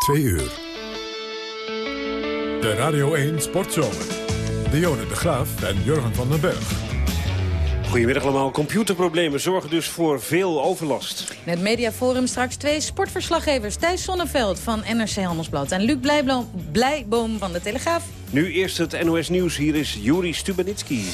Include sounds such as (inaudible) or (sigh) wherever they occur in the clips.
2 uur. De Radio 1 Sportzomer. Dionne de Graaf en Jurgen van den Berg. Goedemiddag allemaal. Computerproblemen zorgen dus voor veel overlast. In het mediaforum straks twee sportverslaggevers. Thijs Sonneveld van NRC Handelsblad en Luc Blijboom, Blijboom van de Telegraaf. Nu eerst het NOS Nieuws. Hier is Juri Stubenitski.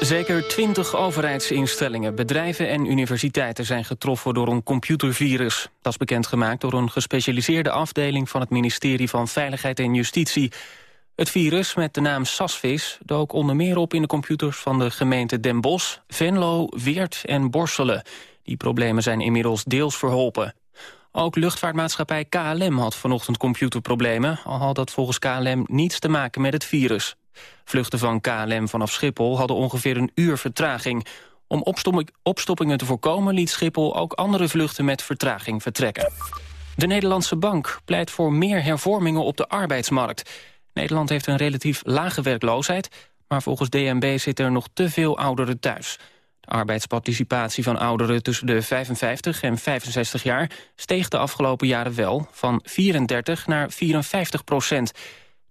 Zeker twintig overheidsinstellingen, bedrijven en universiteiten zijn getroffen door een computervirus. Dat is bekendgemaakt door een gespecialiseerde afdeling van het ministerie van Veiligheid en Justitie. Het virus met de naam Sasvis dook onder meer op in de computers van de gemeenten Den Bosch, Venlo, Weert en Borselen. Die problemen zijn inmiddels deels verholpen. Ook luchtvaartmaatschappij KLM had vanochtend computerproblemen... al had dat volgens KLM niets te maken met het virus. Vluchten van KLM vanaf Schiphol hadden ongeveer een uur vertraging. Om opstoppingen te voorkomen liet Schiphol ook andere vluchten met vertraging vertrekken. De Nederlandse Bank pleit voor meer hervormingen op de arbeidsmarkt. Nederland heeft een relatief lage werkloosheid... maar volgens DNB zitten er nog te veel ouderen thuis. De arbeidsparticipatie van ouderen tussen de 55 en 65 jaar... steeg de afgelopen jaren wel, van 34 naar 54 procent.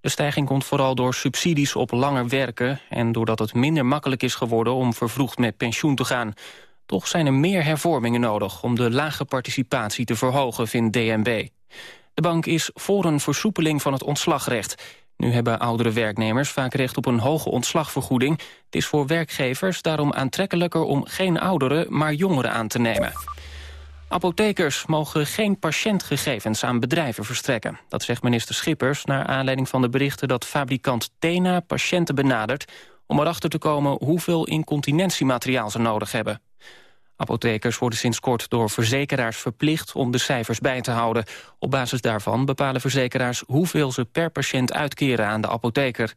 De stijging komt vooral door subsidies op langer werken... en doordat het minder makkelijk is geworden om vervroegd met pensioen te gaan. Toch zijn er meer hervormingen nodig om de lage participatie te verhogen, vindt DNB. De bank is voor een versoepeling van het ontslagrecht. Nu hebben oudere werknemers vaak recht op een hoge ontslagvergoeding. Het is voor werkgevers daarom aantrekkelijker om geen ouderen, maar jongeren aan te nemen. Apothekers mogen geen patiëntgegevens aan bedrijven verstrekken. Dat zegt minister Schippers naar aanleiding van de berichten... dat fabrikant Tena patiënten benadert... om erachter te komen hoeveel incontinentiemateriaal ze nodig hebben. Apothekers worden sinds kort door verzekeraars verplicht om de cijfers bij te houden. Op basis daarvan bepalen verzekeraars hoeveel ze per patiënt uitkeren aan de apotheker.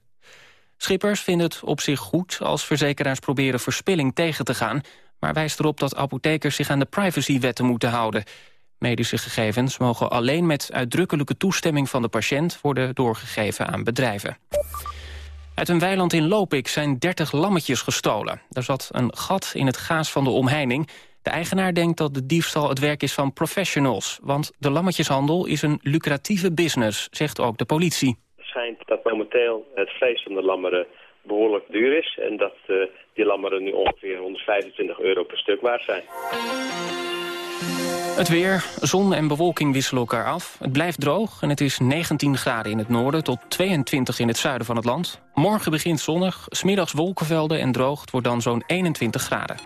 Schippers vinden het op zich goed als verzekeraars proberen verspilling tegen te gaan maar wijst erop dat apothekers zich aan de privacywetten moeten houden. Medische gegevens mogen alleen met uitdrukkelijke toestemming van de patiënt worden doorgegeven aan bedrijven. Uit een weiland in Lopik zijn 30 lammetjes gestolen. Er zat een gat in het gaas van de omheining. De eigenaar denkt dat de diefstal het werk is van professionals. Want de lammetjeshandel is een lucratieve business, zegt ook de politie. Het schijnt dat momenteel het vlees van de lammeren behoorlijk duur is. En dat uh, die lammeren nu ongeveer 125 euro per stuk waard zijn. Het weer, zon en bewolking wisselen elkaar af. Het blijft droog en het is 19 graden in het noorden tot 22 in het zuiden van het land. Morgen begint zonnig, smiddags wolkenvelden en droog. Het wordt dan zo'n 21 graden.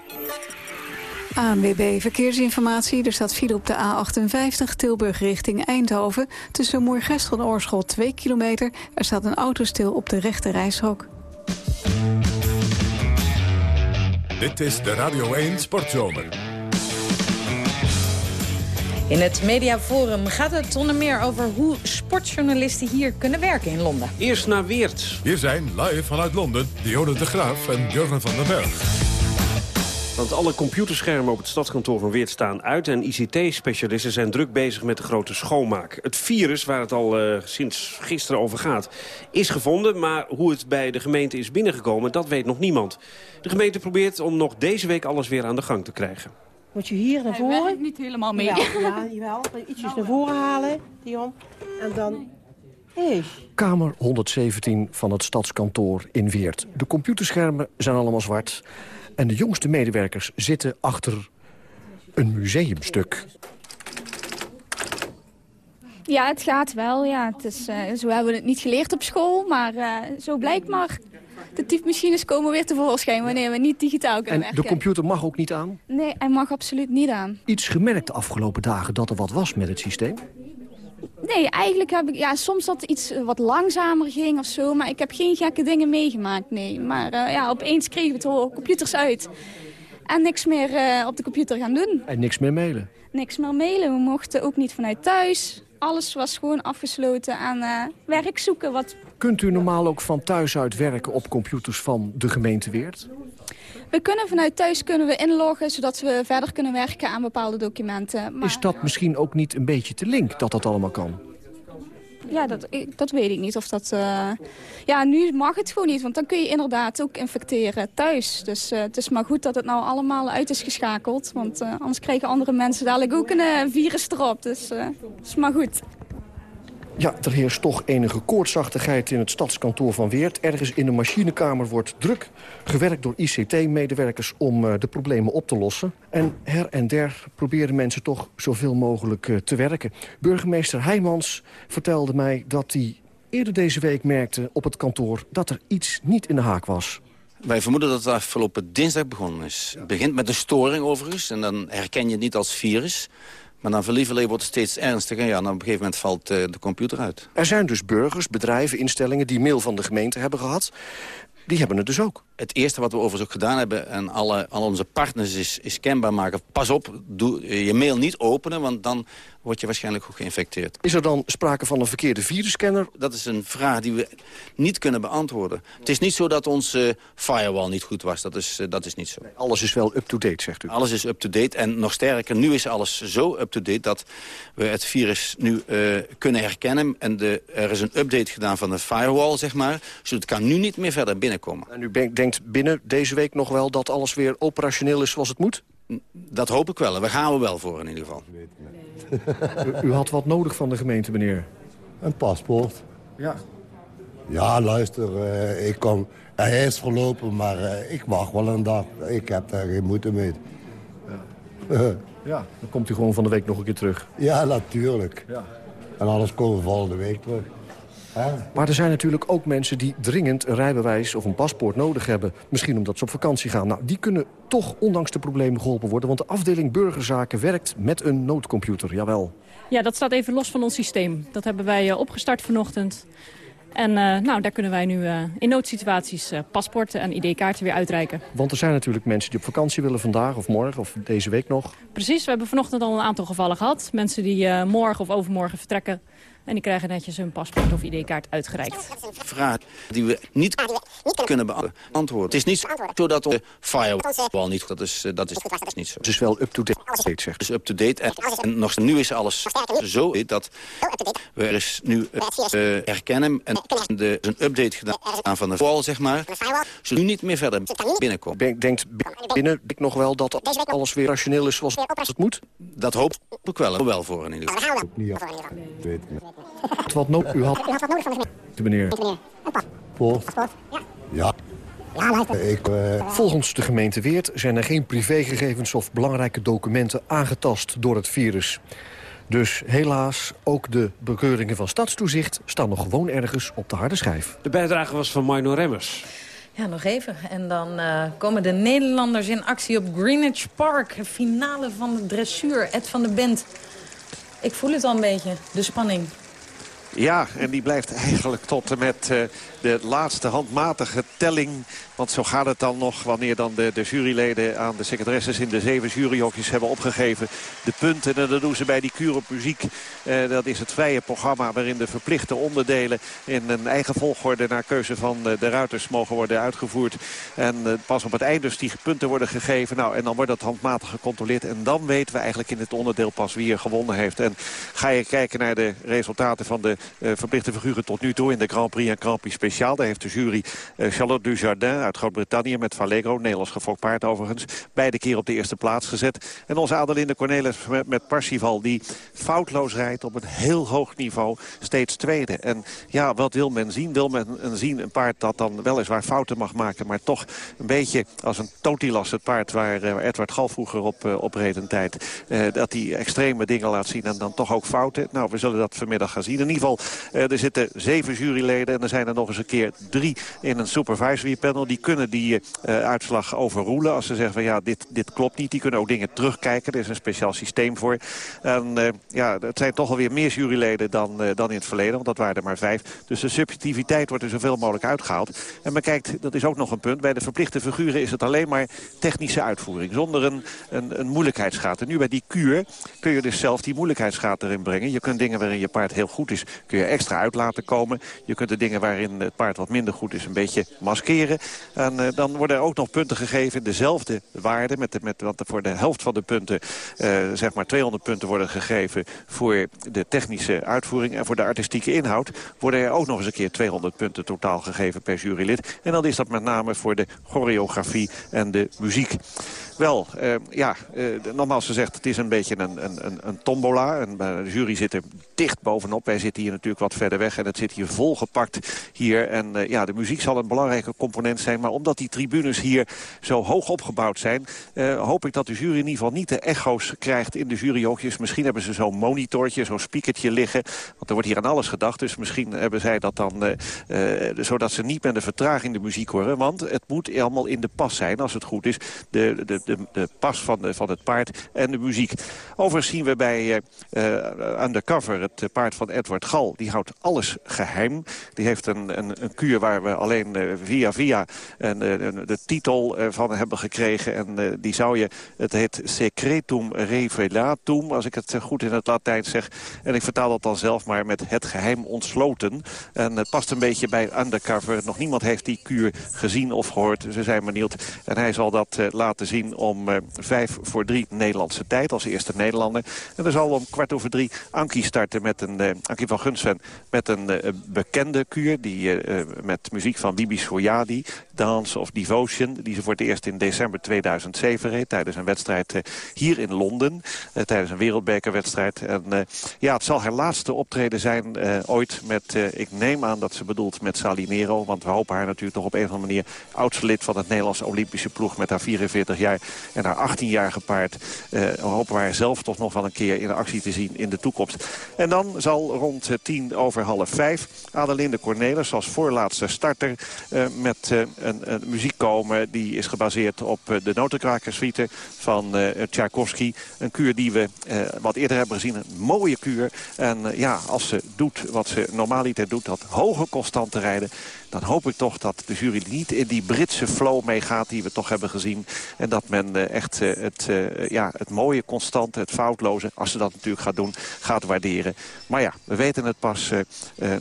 ANWB Verkeersinformatie. Er staat file op de A58 Tilburg richting Eindhoven. Tussen Moergestel en Oorschot 2 kilometer. Er staat een auto stil op de rechte reishok. Dit is de Radio 1 Sportzomer. In het Mediaforum gaat het onder meer over hoe sportjournalisten hier kunnen werken in Londen. Eerst naar Weert. Hier zijn live vanuit Londen Dionne de Graaf en Jurgen van den Berg. Want alle computerschermen op het stadskantoor van Weert staan uit... en ICT-specialisten zijn druk bezig met de grote schoonmaak. Het virus, waar het al uh, sinds gisteren over gaat, is gevonden... maar hoe het bij de gemeente is binnengekomen, dat weet nog niemand. De gemeente probeert om nog deze week alles weer aan de gang te krijgen. Moet je hier naar voren? Hij niet helemaal mee. Ja, ja jawel. Ietsjes naar voren halen, Dion. En dan... Hey. Kamer 117 van het stadskantoor in Weert. De computerschermen zijn allemaal zwart... En de jongste medewerkers zitten achter een museumstuk. Ja, het gaat wel. Ja. Het is, uh, zo hebben we het niet geleerd op school, maar uh, zo blijkt maar. De typemachines komen weer tevoorschijn wanneer we niet digitaal kunnen en werken. de computer mag ook niet aan? Nee, hij mag absoluut niet aan. Iets gemerkt de afgelopen dagen dat er wat was met het systeem? Nee, eigenlijk heb ik ja, soms dat iets wat langzamer ging of zo. Maar ik heb geen gekke dingen meegemaakt, nee. Maar uh, ja, opeens kregen we de computers uit. En niks meer uh, op de computer gaan doen. En niks meer mailen? Niks meer mailen. We mochten ook niet vanuit thuis. Alles was gewoon afgesloten aan uh, werk zoeken. Wat... Kunt u normaal ook van thuis uit werken op computers van de gemeente Weert? We kunnen vanuit thuis kunnen we inloggen, zodat we verder kunnen werken aan bepaalde documenten. Maar, Is dat misschien ook niet een beetje te link dat dat allemaal kan? Ja, dat, dat weet ik niet. Of dat, uh... Ja, nu mag het gewoon niet, want dan kun je inderdaad ook infecteren thuis. Dus uh, het is maar goed dat het nou allemaal uit is geschakeld. Want uh, anders krijgen andere mensen dadelijk ook een virus erop. Dus dat is maar goed. Ja, er heerst toch enige koortsachtigheid in het stadskantoor van Weert. Ergens in de machinekamer wordt druk gewerkt door ICT-medewerkers... om uh, de problemen op te lossen. En her en der proberen mensen toch zoveel mogelijk uh, te werken. Burgemeester Heijmans vertelde mij dat hij eerder deze week merkte op het kantoor... dat er iets niet in de haak was. Wij vermoeden dat het afgelopen dinsdag begonnen is. Het begint met een storing overigens en dan herken je het niet als virus... Maar dan verlieverlee wordt het steeds ernstiger. Ja, dan op een gegeven moment valt uh, de computer uit. Er zijn dus burgers, bedrijven, instellingen die mail van de gemeente hebben gehad. Die hebben het dus ook. Het eerste wat we overigens ook gedaan hebben... en alle, al onze partners is, is kenbaar maken. Pas op, doe je mail niet openen, want dan word je waarschijnlijk ook geïnfecteerd. Is er dan sprake van een verkeerde virusscanner? Dat is een vraag die we niet kunnen beantwoorden. Het is niet zo dat onze firewall niet goed was. Dat is, uh, dat is niet zo. Nee, alles is wel up-to-date, zegt u? Alles is up-to-date. En nog sterker, nu is alles zo up-to-date... dat we het virus nu uh, kunnen herkennen. En de, er is een update gedaan van de firewall, zeg maar. Dus het kan nu niet meer verder binnenkomen. En u denkt binnen deze week nog wel dat alles weer operationeel is zoals het moet? Dat hoop ik wel. En we gaan er wel voor in ieder geval. U, (laughs) u, had wat nodig van de gemeente, meneer? Een paspoort. Ja. Ja, luister, uh, ik kom... Hij is verlopen, maar uh, ik wacht wel een dag. Ik heb daar geen moeite mee. Ja. (laughs) ja, dan komt u gewoon van de week nog een keer terug. Ja, natuurlijk. Ja. En anders komen we volgende week terug. Maar er zijn natuurlijk ook mensen die dringend een rijbewijs of een paspoort nodig hebben. Misschien omdat ze op vakantie gaan. Nou, die kunnen toch ondanks de problemen geholpen worden. Want de afdeling burgerzaken werkt met een noodcomputer, jawel. Ja, dat staat even los van ons systeem. Dat hebben wij uh, opgestart vanochtend. En uh, nou, daar kunnen wij nu uh, in noodsituaties paspoorten en ID-kaarten weer uitreiken. Want er zijn natuurlijk mensen die op vakantie willen vandaag of morgen of deze week nog. Precies, we hebben vanochtend al een aantal gevallen gehad. Mensen die morgen of overmorgen vertrekken en die krijgen netjes hun paspoort of ID-kaart uitgereikt. Vraag die we niet kunnen beantwoorden. Het is niet zo dat de firewall niet... Dat is, dat is, dat is niet zo. Het is wel up-to-date, zegt Het is up-to-date. En, en, nog nu is alles zo dat we er is nu uh, herkennen... en de, een update gedaan van de firewall, zeg maar... ze nu niet meer verder binnenkomen. Denk, denkt binnen ik nog wel dat alles weer rationeel is zoals het moet? Dat hoop ik wel. Wel voor in ieder geval. Wat no u had, wat nodig van de gemeente, meneer. Post. Ja. Ja, ik, uh... Volgens de gemeente Weert zijn er geen privégegevens of belangrijke documenten aangetast door het virus. Dus helaas, ook de bekeuringen van stadstoezicht staan nog gewoon ergens op de harde schijf. De bijdrage was van Mino Remmers. Ja, nog even. En dan uh, komen de Nederlanders in actie op Greenwich Park. Finale van de dressuur. Ed van de Bent. Ik voel het al een beetje, de spanning. Ja, en die blijft eigenlijk tot en met uh, de laatste handmatige telling want zo gaat het dan nog wanneer dan de, de juryleden aan de secretaresses in de zeven juryhokjes hebben opgegeven. De punten, en dat doen ze bij die op muziek. Eh, dat is het vrije programma waarin de verplichte onderdelen in een eigen volgorde naar keuze van de, de ruiters mogen worden uitgevoerd. En eh, pas op het eind dus die punten worden gegeven. Nou, en dan wordt dat handmatig gecontroleerd. En dan weten we eigenlijk in het onderdeel pas wie er gewonnen heeft. En ga je kijken naar de resultaten van de verplichte figuren tot nu toe in de Grand Prix en Grand Prix Speciaal. Daar heeft de jury uh, Charlotte Dujardin uit Groot-Brittannië met Vallegro, Nederlands gefokt paard overigens. Beide keer op de eerste plaats gezet. En onze Adelinde Cornelis met, met Parsifal die foutloos rijdt op een heel hoog niveau. Steeds tweede. En ja, wat wil men zien? Wil men zien een paard dat dan weliswaar fouten mag maken... maar toch een beetje als een Totilas, het paard waar uh, Edward Gal vroeger op, reed een tijd... Dat hij extreme dingen laat zien en dan toch ook fouten. Nou, we zullen dat vanmiddag gaan zien. In ieder geval, er zitten zeven juryleden en er zijn er nog eens een keer drie in een supervisory panel. Die kunnen die uh, uitslag overroelen. Als ze zeggen van ja, dit, dit klopt niet. Die kunnen ook dingen terugkijken. Er is een speciaal systeem voor. En uh, ja, het zijn toch alweer meer juryleden dan, dan in het verleden. Want dat waren er maar vijf. Dus de subjectiviteit wordt er zoveel mogelijk uitgehaald. En men kijkt, dat is ook nog een punt. Bij de verplichte figuren is het alleen maar technische uitvoering. Zonder een, een, een moeilijkheidsgraad. En nu bij die kuur kun je dus zelf die moeilijkheidsgraad erin brengen. Je kunt dingen waarin je paard heel goed is, kun je extra uit laten komen. Je kunt de dingen waarin het paard wat minder goed is, een beetje maskeren. En uh, dan worden er ook nog punten gegeven, dezelfde waarde. Met, met, want voor de helft van de punten, uh, zeg maar 200 punten worden gegeven voor de technische uitvoering. En voor de artistieke inhoud worden er ook nog eens een keer 200 punten totaal gegeven per jurylid. En dan is dat met name voor de choreografie en de muziek. Wel, uh, ja, uh, nogmaals gezegd, het is een beetje een, een, een tombola. En bij de jury zitten dicht bovenop. Wij zitten hier natuurlijk wat verder weg en het zit hier volgepakt hier. En ja, de muziek zal een belangrijke component zijn. Maar omdat die tribunes hier zo hoog opgebouwd zijn... hoop ik dat de jury in ieder geval niet de echo's krijgt in de juryhoogjes. Misschien hebben ze zo'n monitortje, zo'n speakertje liggen. Want er wordt hier aan alles gedacht. Dus misschien hebben zij dat dan... zodat ze niet met de vertraging de muziek horen. Want het moet allemaal in de pas zijn, als het goed is. De, de, de, de pas van, de, van het paard en de muziek. Overigens zien we bij Undercover het paard van Edward Gal. Die houdt alles geheim. Die heeft een, een, een kuur waar we alleen via via een, de titel van hebben gekregen. En die zou je, het heet Secretum Revelatum, als ik het goed in het Latijn zeg. En ik vertaal dat dan zelf maar met het geheim ontsloten. En het past een beetje bij Undercover. Nog niemand heeft die kuur gezien of gehoord. Ze zijn benieuwd. En hij zal dat laten zien om vijf voor drie Nederlandse tijd. Als eerste Nederlander. En er zal om kwart over drie Ankie starten met een... Uh, Ankie van Gunsven met een uh, bekende kuur. Die uh, met muziek van Bibi Soyadi. Dance of Devotion. Die ze voor het eerst in december 2007 reed. Tijdens een wedstrijd hier in Londen. tijdens een wereldbekerwedstrijd. En ja, het zal haar laatste optreden zijn ooit met... ik neem aan dat ze bedoelt met Salinero. Want we hopen haar natuurlijk nog op een of andere manier... oudste lid van het Nederlandse Olympische ploeg met haar 44 jaar en haar 18-jarige paard. Hopen we haar zelf toch nog wel een keer in actie te zien in de toekomst. En dan zal rond tien over half vijf Adelinde Cornelis als voorlaatste starter met een, een, muziek komen. Die is gebaseerd op de notenkrakersuite van Tchaikovsky. Een kuur die we wat eerder hebben gezien. Een mooie kuur. En ja, als ze doet wat ze normaliter doet, dat hoge constante rijden dan hoop ik toch dat de jury niet in die Britse flow meegaat die we toch hebben gezien. En dat men uh, echt uh, het, uh, ja, het mooie, constante, het foutloze, als ze dat natuurlijk gaat doen, gaat waarderen. Maar ja, we weten het pas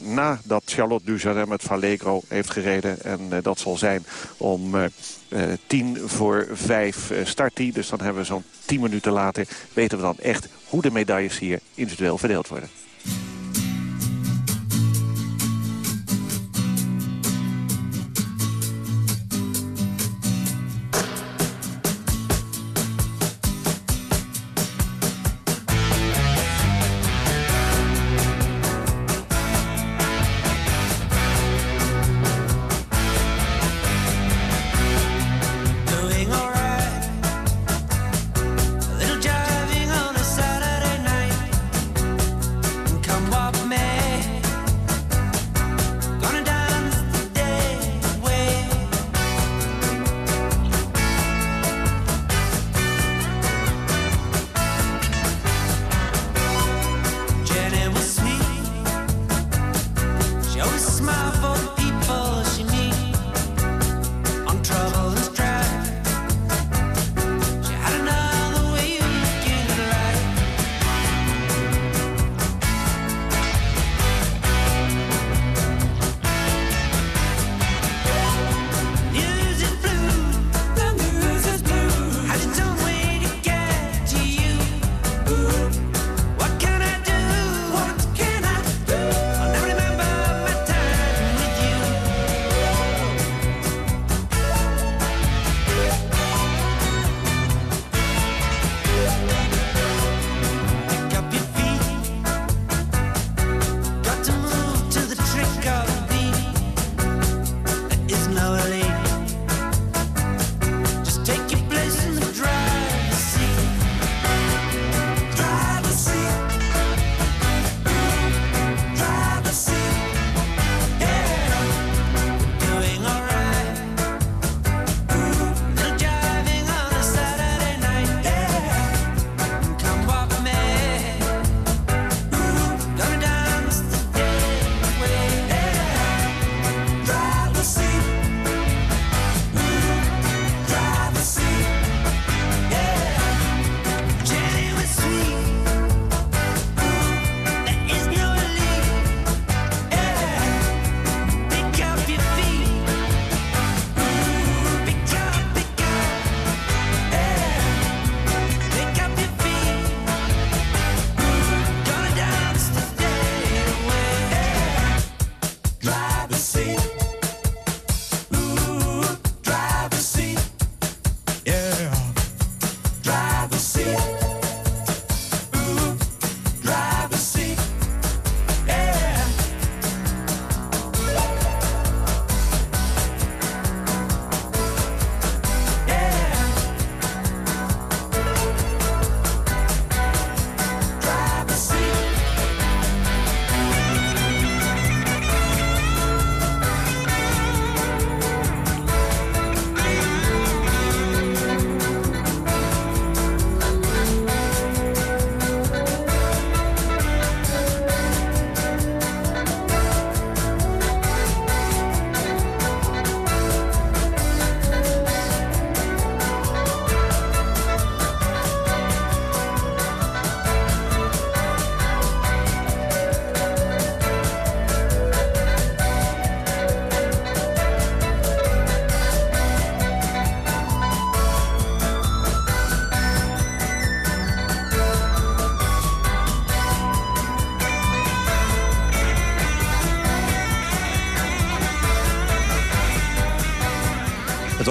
nadat Charlotte Dujardin met Vallegro heeft gereden. En dat zal zijn om tien voor vijf start die. Dus dan hebben we zo'n tien minuten later, weten we dan echt hoe de medailles hier individueel verdeeld worden.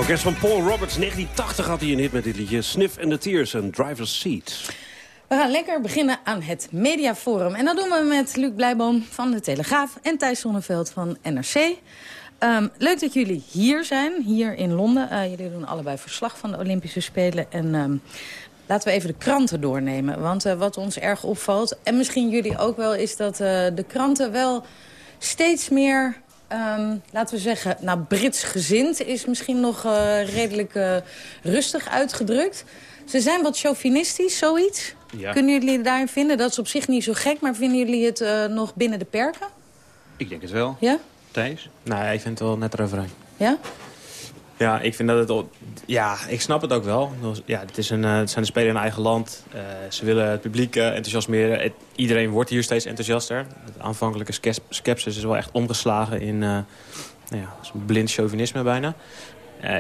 Orkest van Paul Roberts, 1980 had hij een hit met dit liedje. Sniff and the Tears en Driver's Seat. We gaan lekker beginnen aan het Mediaforum. En dat doen we met Luc Blijboom van De Telegraaf en Thijs Zonneveld van NRC. Ehm, leuk dat jullie hier zijn, hier in Londen. Uh, jullie doen allebei verslag van de Olympische Spelen. En um, laten we even de kranten doornemen. Want uh, wat ons erg opvalt, en misschien jullie ook wel... is dat uh, de kranten wel steeds meer Um, laten we zeggen, nou, Brits gezind is misschien nog uh, redelijk uh, rustig uitgedrukt. Ze zijn wat chauvinistisch, zoiets. Ja. Kunnen jullie daarin vinden? Dat is op zich niet zo gek, maar vinden jullie het uh, nog binnen de perken? Ik denk het wel. Ja? Thijs? Nou, ik vind het wel net eroverheen. Ja? Ja, ik vind dat het... Al, ja, ik snap het ook wel. Ja, het, is een, het zijn de spelers in eigen land. Uh, ze willen het publiek uh, enthousiasmeren. Het, iedereen wordt hier steeds enthousiaster. De aanvankelijke skepsis is wel echt omgeslagen in uh, nou ja, blind chauvinisme bijna.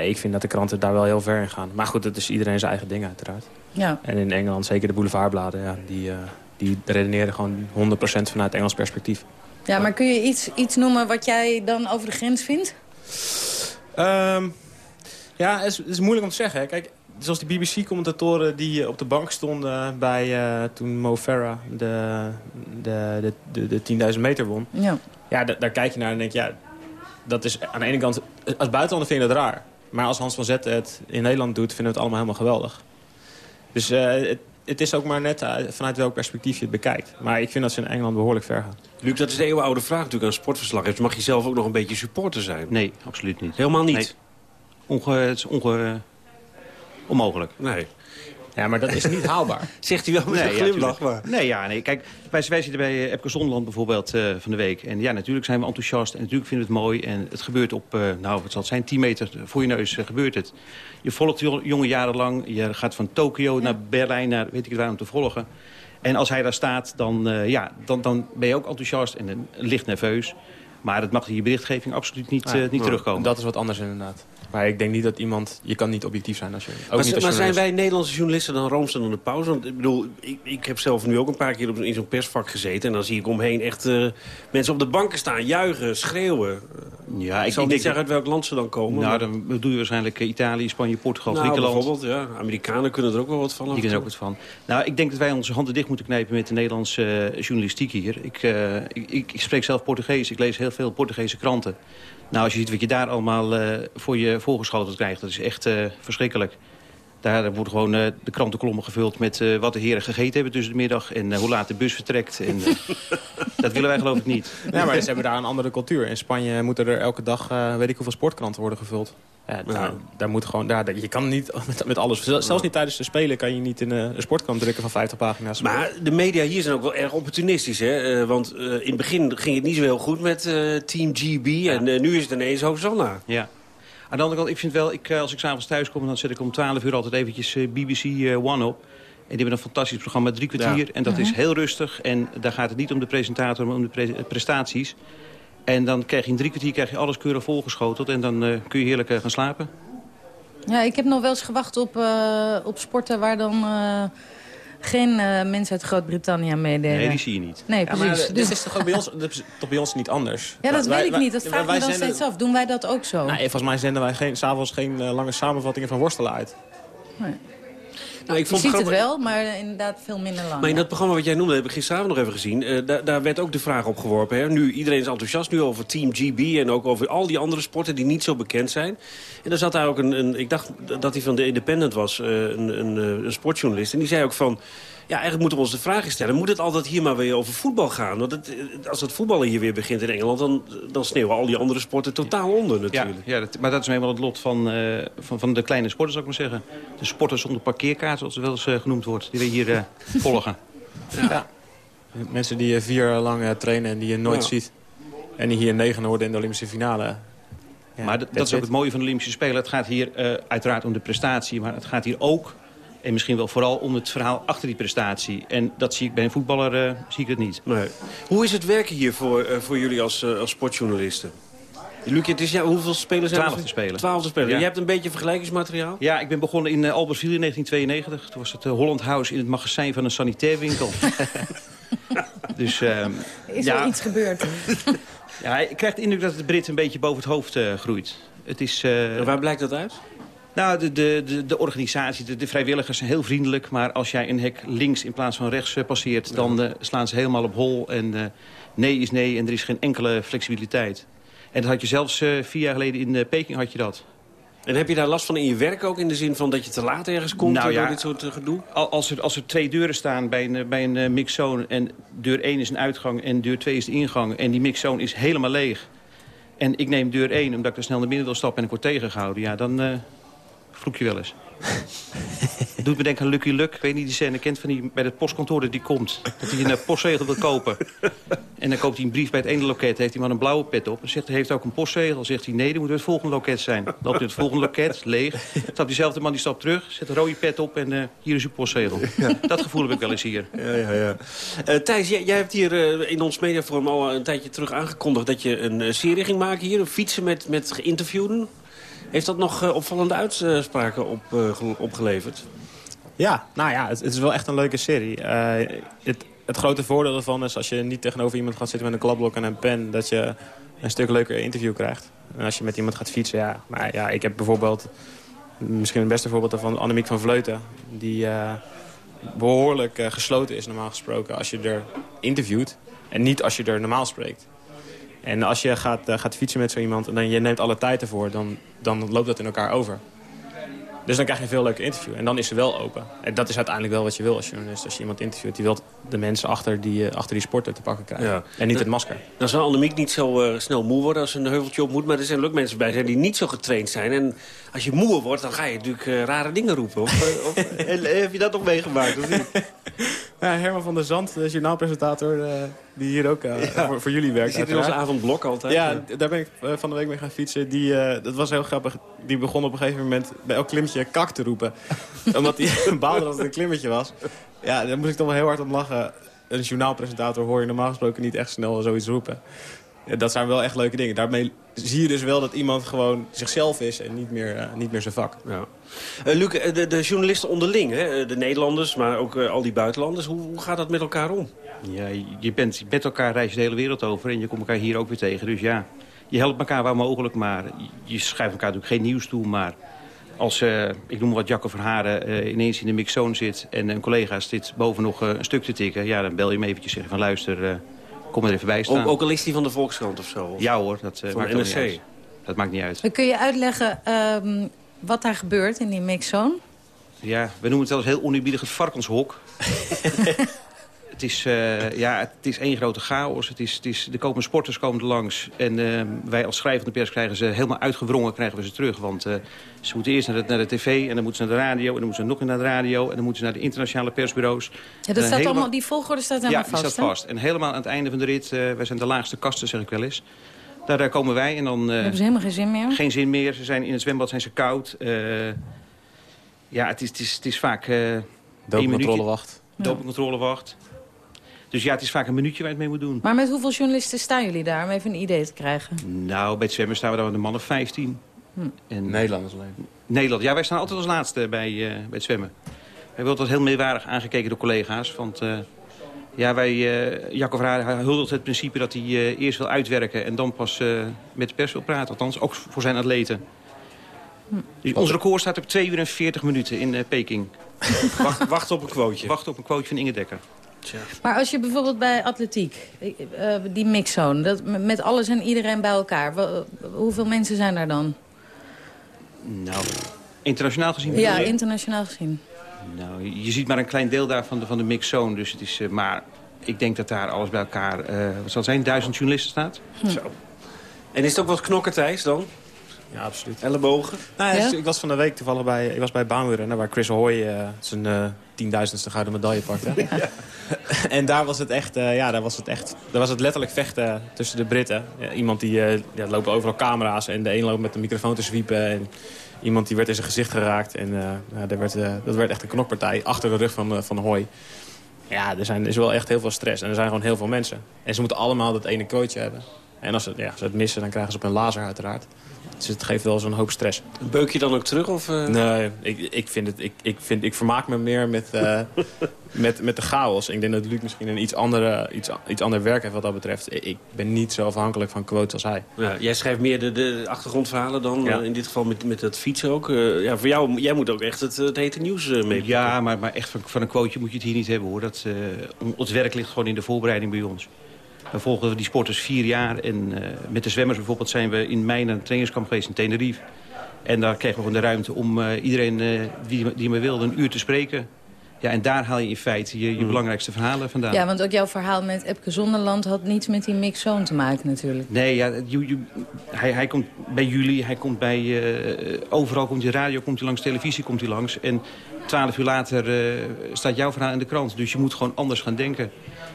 ik vind dat de kranten daar wel heel ver in gaan. Maar goed, het is iedereen zijn eigen ding uiteraard. Ja. En in Engeland, zeker de boulevardbladen, ja, die, die redeneren gewoon 100% vanuit Engels perspectief. Ja, maar kun je iets, iets noemen wat jij dan over de grens vindt? Um, ja, het is, het is moeilijk om te zeggen. Kijk, zoals die BBC-commentatoren die op de bank stonden bij uh, toen Mo Farah de, de, de, de, de 10.000 meter won. Ja, ja daar kijk je naar en denk je, ja, dat is aan de ene kant, als buitenlander vind je dat raar. Maar als Hans van Zetten het in Nederland doet, vinden we het allemaal helemaal geweldig. Dus uh, het, het is ook maar net uh, vanuit welk perspectief je het bekijkt. Maar ik vind dat ze in Engeland behoorlijk ver gaan. Luc, dat is de eeuwenoude vraag natuurlijk aan sportverslag. Mag je zelf ook nog een beetje supporter zijn? Nee, absoluut niet. Helemaal niet? Nee. Onge, het is onge, onmogelijk. Nee. Ja, maar dat is niet haalbaar. (laughs) Zegt hij wel met nee, een glimlach. Ja, maar. Nee, ja, nee. Kijk, wij, wij zitten bij Epke Zonderland bijvoorbeeld uh, van de week. En ja, natuurlijk zijn we enthousiast en natuurlijk vinden we het mooi. En het gebeurt op, uh, nou, wat zal het zijn, 10 meter voor je neus uh, gebeurt het. Je volgt jonge jaren lang. Je gaat van Tokio naar Berlijn, naar weet ik het waar, om te volgen. En als hij daar staat, dan, ja, dan, dan ben je ook enthousiast en licht nerveus. Maar dat mag in je berichtgeving absoluut niet, ja, niet terugkomen. Dat is wat anders inderdaad. Maar ik denk niet dat iemand... Je kan niet objectief zijn als je... Ook maar niet als maar zijn wij Nederlandse journalisten dan roomster dan de pauze? Want ik bedoel, ik, ik heb zelf nu ook een paar keer op, in zo'n persvak gezeten... en dan zie ik omheen echt uh, mensen op de banken staan, juichen, schreeuwen. Ja, ik, ik zal niet zeggen uit welk land ze dan komen. Nou, maar... dan bedoel je waarschijnlijk Italië, Spanje, Portugal, nou, Griekenland. bijvoorbeeld, ja. Amerikanen kunnen er ook wel wat van. Die kunnen er ook wat van. Nou, ik denk dat wij onze handen dicht moeten knijpen met de Nederlandse uh, journalistiek hier. Ik, uh, ik, ik, ik spreek zelf Portugees, ik lees heel veel Portugese kranten. Nou, als je ziet wat je daar allemaal uh, voor je voorgeschoteld krijgt, dat is echt uh, verschrikkelijk. Daar wordt gewoon uh, de krantenkolommen gevuld met uh, wat de heren gegeten hebben tussen de middag... en uh, hoe laat de bus vertrekt. En, (laughs) dat willen wij geloof ik niet. Ja, maar ze hebben daar een andere cultuur. In Spanje moeten er elke dag, weet ik hoeveel sportkranten worden gevuld. Ja, daar, ja. daar moet gewoon, daar, je kan niet (laughs) met, met alles... Zelfs niet tijdens de Spelen kan je niet in een sportkrant drukken van 50 pagina's. Maar de media hier zijn ook wel erg opportunistisch. Hè? Uh, want uh, in het begin ging het niet zo heel goed met uh, Team GB. Ja. En nu is het ineens Hosanna. Ja. Aan de andere kant, ik vind wel, ik, als ik s'avonds thuis kom... dan zet ik om 12 uur altijd eventjes BBC One op. En die hebben een fantastisch programma, drie kwartier. Ja. En dat uh -huh. is heel rustig. En daar gaat het niet om de presentator, maar om de pre prestaties. En dan krijg je in drie kwartier krijg je alles keurig volgeschoteld. En dan uh, kun je heerlijk uh, gaan slapen. Ja, ik heb nog wel eens gewacht op, uh, op sporten waar dan geen mensen uit Groot-Brittannië meededen. Nee, die zie je niet. Nee, ja, precies. Maar, dus... Dit is toch, bij ons, dit is toch bij ons niet anders? Ja, dat wij, weet ik niet. Dat vraag ik me dan steeds af. Doen wij dat ook zo? Nee, volgens mij zenden wij geen, s'avonds geen lange samenvattingen van worstelen uit. Nee. Nou, ik vond je ziet het wel, maar inderdaad veel minder lang. Maar in dat programma wat jij noemde, heb ik gisteravond nog even gezien... Uh, daar, daar werd ook de vraag op geworpen. Hè? Nu, iedereen is enthousiast nu over Team GB... en ook over al die andere sporten die niet zo bekend zijn. En dan zat daar ook een... een ik dacht dat hij van de Independent was, uh, een, een, een sportjournalist. En die zei ook van... Ja, eigenlijk moeten we ons de vraag stellen... moet het altijd hier maar weer over voetbal gaan? Want het, als het voetballen hier weer begint in Engeland... dan, dan sneeuwen al die andere sporten totaal onder natuurlijk. Ja, ja dat, maar dat is helemaal het lot van, uh, van, van de kleine sporters, zou ik maar zeggen. De sporters zonder parkeerkaart, zoals het wel eens uh, genoemd wordt. Die we hier uh, (laughs) volgen. Ja. ja. Mensen die vier jaar lang trainen en die je nooit ja. ziet. En die hier negen worden in de Olympische finale. Ja, maar dat is ook het mooie van de Olympische Spelen. Het gaat hier uiteraard om de prestatie, maar het gaat hier ook en misschien wel vooral om het verhaal achter die prestatie. En dat zie ik bij een voetballer uh, zie ik het niet. Nee. Hoe is het werken hier voor, uh, voor jullie als, uh, als sportjournalisten? Luc, het is, ja, hoeveel spelers zijn er? Twaalfde spelen. Twaalfde spelen. Ja. Je hebt een beetje vergelijkingsmateriaal? Ja, ik ben begonnen in Albersville in 1992. Toen was het Holland House in het magazijn van een sanitairwinkel. (laughs) (laughs) Dus, ehm, Is ja, er iets gebeurd? (laughs) Ja, ik krijg de indruk dat het Brit een beetje boven het hoofd eh, groeit. Het is, eh, waar blijkt dat uit? Nou, de, de, de, de organisatie, de, de vrijwilligers zijn heel vriendelijk... maar als jij een hek links in plaats van rechts eh, passeert... dan eh, slaan ze helemaal op hol en eh, nee is nee en er is geen enkele flexibiliteit. En dat had je zelfs vier jaar geleden in Peking had je dat. En heb je daar last van in je werk ook? In de zin van dat je te laat ergens komt Nou door ja, dit soort gedoe? Al- Als er, als er twee deuren staan bij een, bij een mixzone... en deur 1 is een uitgang en deur 2 is de ingang... en die mixzone is helemaal leeg... en ik neem deur 1 omdat ik er snel naar binnen wil stappen... en ik word tegengehouden, ja, dan vloek je wel eens. (laughs) Doet me denken aan Lucky Luck. Ik weet niet, die scène kent van die bij het postkantoor dat die komt. Dat hij een postzegel wil kopen. (laughs) En dan koopt hij een brief bij het ene loket. Heeft hij maar een blauwe pet op. Dan zegt hij, heeft ook een postzegel. zegt hij, nee, dan moet het volgende loket zijn. Dan (laughs) loopt hij het volgende loket, leeg. Stapt diezelfde man, die stapt terug. Zet een rode pet op en eh, hier is uw postzegel. Dat gevoel heb ik wel eens hier. Ja, ja, ja. Eh, Thijs, jij, jij hebt hier eh, in ons mediaforum al een tijdje terug aangekondigd... dat je een serie ging maken hier, een fietsen met, met geïnterviewden. Heeft dat nog eh, opvallende uitspraken op, eh, ge- opgeleverd? Ja, nou ja, het, is wel echt een leuke serie. Eh, het, het grote voordeel ervan is als je niet tegenover iemand gaat zitten met een kladblok en een pen... dat je een stuk leuker interview krijgt. En als je met iemand gaat fietsen, ja. Maar ja, ik heb bijvoorbeeld, misschien het beste voorbeeld daarvan... Annemiek van Vleuten, die eh, behoorlijk eh, gesloten is normaal gesproken... als je er interviewt en niet als je er normaal spreekt. En als je gaat, eh, gaat fietsen met zo iemand en dan je neemt alle tijd ervoor... Dan, dan loopt dat in elkaar over. Dus dan krijg je een veel leuker interview. En dan is ze wel open. En dat is uiteindelijk wel wat je wil als journalist. Als je iemand interviewt, die wil de mensen achter die, eh, achter die sporter te pakken krijgen. Ja. En niet het masker. Dan zal Annemiek niet zo eh, snel moe worden als ze een heuveltje op moet. Maar er zijn ook mensen bij zijn die niet zo getraind zijn. En als je moe wordt, dan ga je natuurlijk eh, rare dingen roepen. Of, (laughs) of, eh, (laughs) heb je dat nog meegemaakt? Of niet? (laughs) Ja, Herman van der Zand, de journaalpresentator, eh, die hier ook eh, voor, voor jullie werkt. Die zit in onze avondblok altijd. Ja, daar ben ik van de week mee gaan fietsen. Die, eh, dat was heel grappig. Die begon op een gegeven moment bij elk klimmetje kak te roepen. Omdat hij baalde dat het een klimmetje was. Ja, daar moest ik toch wel heel hard om lachen. Een journaalpresentator hoor je normaal gesproken niet echt snel zoiets roepen. Ja, dat zijn wel echt leuke dingen. Daarmee zie je dus wel dat iemand gewoon zichzelf is en niet meer, eh, niet meer zijn vak. Ja. Eh, Luc, eh, de, de journalisten onderling, hè? de Nederlanders, maar ook al die buitenlanders. Hoe, hoe gaat dat met elkaar om? Ja, je bent met elkaar reis je de hele wereld over en je komt elkaar hier ook weer tegen. Dus ja, je helpt elkaar waar mogelijk, maar je schrijft elkaar natuurlijk geen nieuws toe. Maar als, eh, ik noem maar wat, Jacco Verharen eh, ineens in de mixzone zit... en een collega zit boven nog een stuk te tikken... ja, dan bel je hem eventjes en zeg je van luister, eh, kom er even bij staan. Ook, ook al is die van de Volkskrant of zo? Of- Ja hoor, dat eh, Van maakt niet NRC. uit. Dat maakt niet uit. Dan kun je uitleggen ehm, wat daar gebeurt in die mixzone? Ja, we noemen het wel eens heel oneerbiedig het varkenshok. (laughs) het, is, eh, ja, het is één grote chaos. Het is, het is, er komen sporters komen er langs. En eh, wij als schrijvende pers krijgen ze helemaal uitgewrongen krijgen we ze terug. Want eh, ze moeten eerst naar de, naar de tv en dan moeten ze naar de radio... en dan moeten ze nog naar de radio en dan moeten ze naar de internationale persbureaus. Ja, dat staat helemaal- die volgorde staat helemaal ja, die vast. staat hè? vast. En helemaal aan het einde van de rit, eh, wij zijn de laagste kasten, zeg ik wel eens. Daar, daar komen wij en dan... eh, hebben ze helemaal geen zin meer. geen zin meer. Ze zijn in het zwembad zijn ze koud. Eh, ja, het is, het is, het is vaak... eh minuutje. Dopingcontrolewacht. Dus ja, het is vaak een minuutje waar je het mee moet doen. Maar met hoeveel journalisten staan jullie daar om even een idee te krijgen? Nou, bij het zwemmen staan we dan met een man of 15. Hm. En Nederlanders alleen. Nederland, ja, wij staan altijd als laatste bij, eh, bij het zwemmen. Wij worden altijd heel meewarig aangekeken door collega's. Want eh, ja, wij, uh, Jacco Verhaar huldigt het principe dat hij eh, eerst wil uitwerken... en dan pas eh, met de pers wil praten. Althans, ook voor zijn atleten. Dus ons record staat op 2 uur en 40 minuten in eh, Peking. (laughs) Wacht, wacht op een quoteje. Wacht op een quote van Inge Dekker. Maar als je bijvoorbeeld bij atletiek, eh, die mixzone, dat, met alles en iedereen bij elkaar. hoeveel mensen zijn daar dan? Nou, internationaal gezien... Ja, internationaal gezien. Nou, je ziet maar een klein deel daarvan de, van de mixzone. Dus het is, eh, maar ik denk dat daar alles bij elkaar, eh, wat zal het zijn, duizend journalisten staat. Zo. En is het ook wat knokken, Thijs, dan? Ja, absoluut. Ellebogen? Nou, ja, Ja? dus Ik was van de week toevallig bij, ik was bij waar Chris Hoy eh, zijn eh, tienduizendste gouden medaille pakte. (laughs) (laughs) en daar was het echt, eh, ja, daar was het echt, daar was het letterlijk vechten tussen de Britten. Ja, iemand die, eh ja, lopen overal camera's en de een loopt met een microfoon te zwiepen. En iemand die werd in zijn gezicht geraakt. En eh, ja, dat, werd, dat werd echt een knokpartij achter de rug van, van Hoy. Ja, er, zijn, is wel echt heel veel stress. En er zijn gewoon heel veel mensen. En ze moeten allemaal dat ene coach hebben. En als ze, ja, als ze het missen, dan krijgen ze op hun laser uiteraard. Dus het geeft wel zo'n hoop stress. Beuk je dan ook terug? Of, uh... Nee, ik, ik, vind het, ik, ik, vind, ik vermaak me meer met, uh, (laughs) met, met de chaos. Ik denk dat Luc misschien een iets, andere, iets, iets ander werk heeft wat dat betreft. Ik ben niet zo afhankelijk van quotes als hij. Ja, jij schrijft meer de, de achtergrondverhalen dan, ja. uh, in dit geval met, met het fietsen ook. ja, voor jou, jij moet ook echt het, het hete nieuws mee. Ja, maar, maar echt van, van een quoteje moet je het hier niet hebben hoor. Dat, ons werk ligt gewoon in de voorbereiding bij ons. We volgen die sporters vier jaar. En uh, met de zwemmers bijvoorbeeld zijn we in mei naar een trainingskamp geweest in Tenerife. En daar kregen we gewoon de ruimte om uh, iedereen uh, die, die maar wilde een uur te spreken. Ja, en daar haal je in feite je, je mm. belangrijkste verhalen vandaan. Ja, want ook jouw verhaal met Epke Zonderland had niets met die mixzone te maken natuurlijk. Nee, ja, you, you, hij, hij komt bij jullie, hij komt bij... Uh, overal komt hij radio, komt hij langs, televisie komt hij langs. En twaalf uur later uh, staat jouw verhaal in de krant. Dus je moet gewoon anders gaan denken.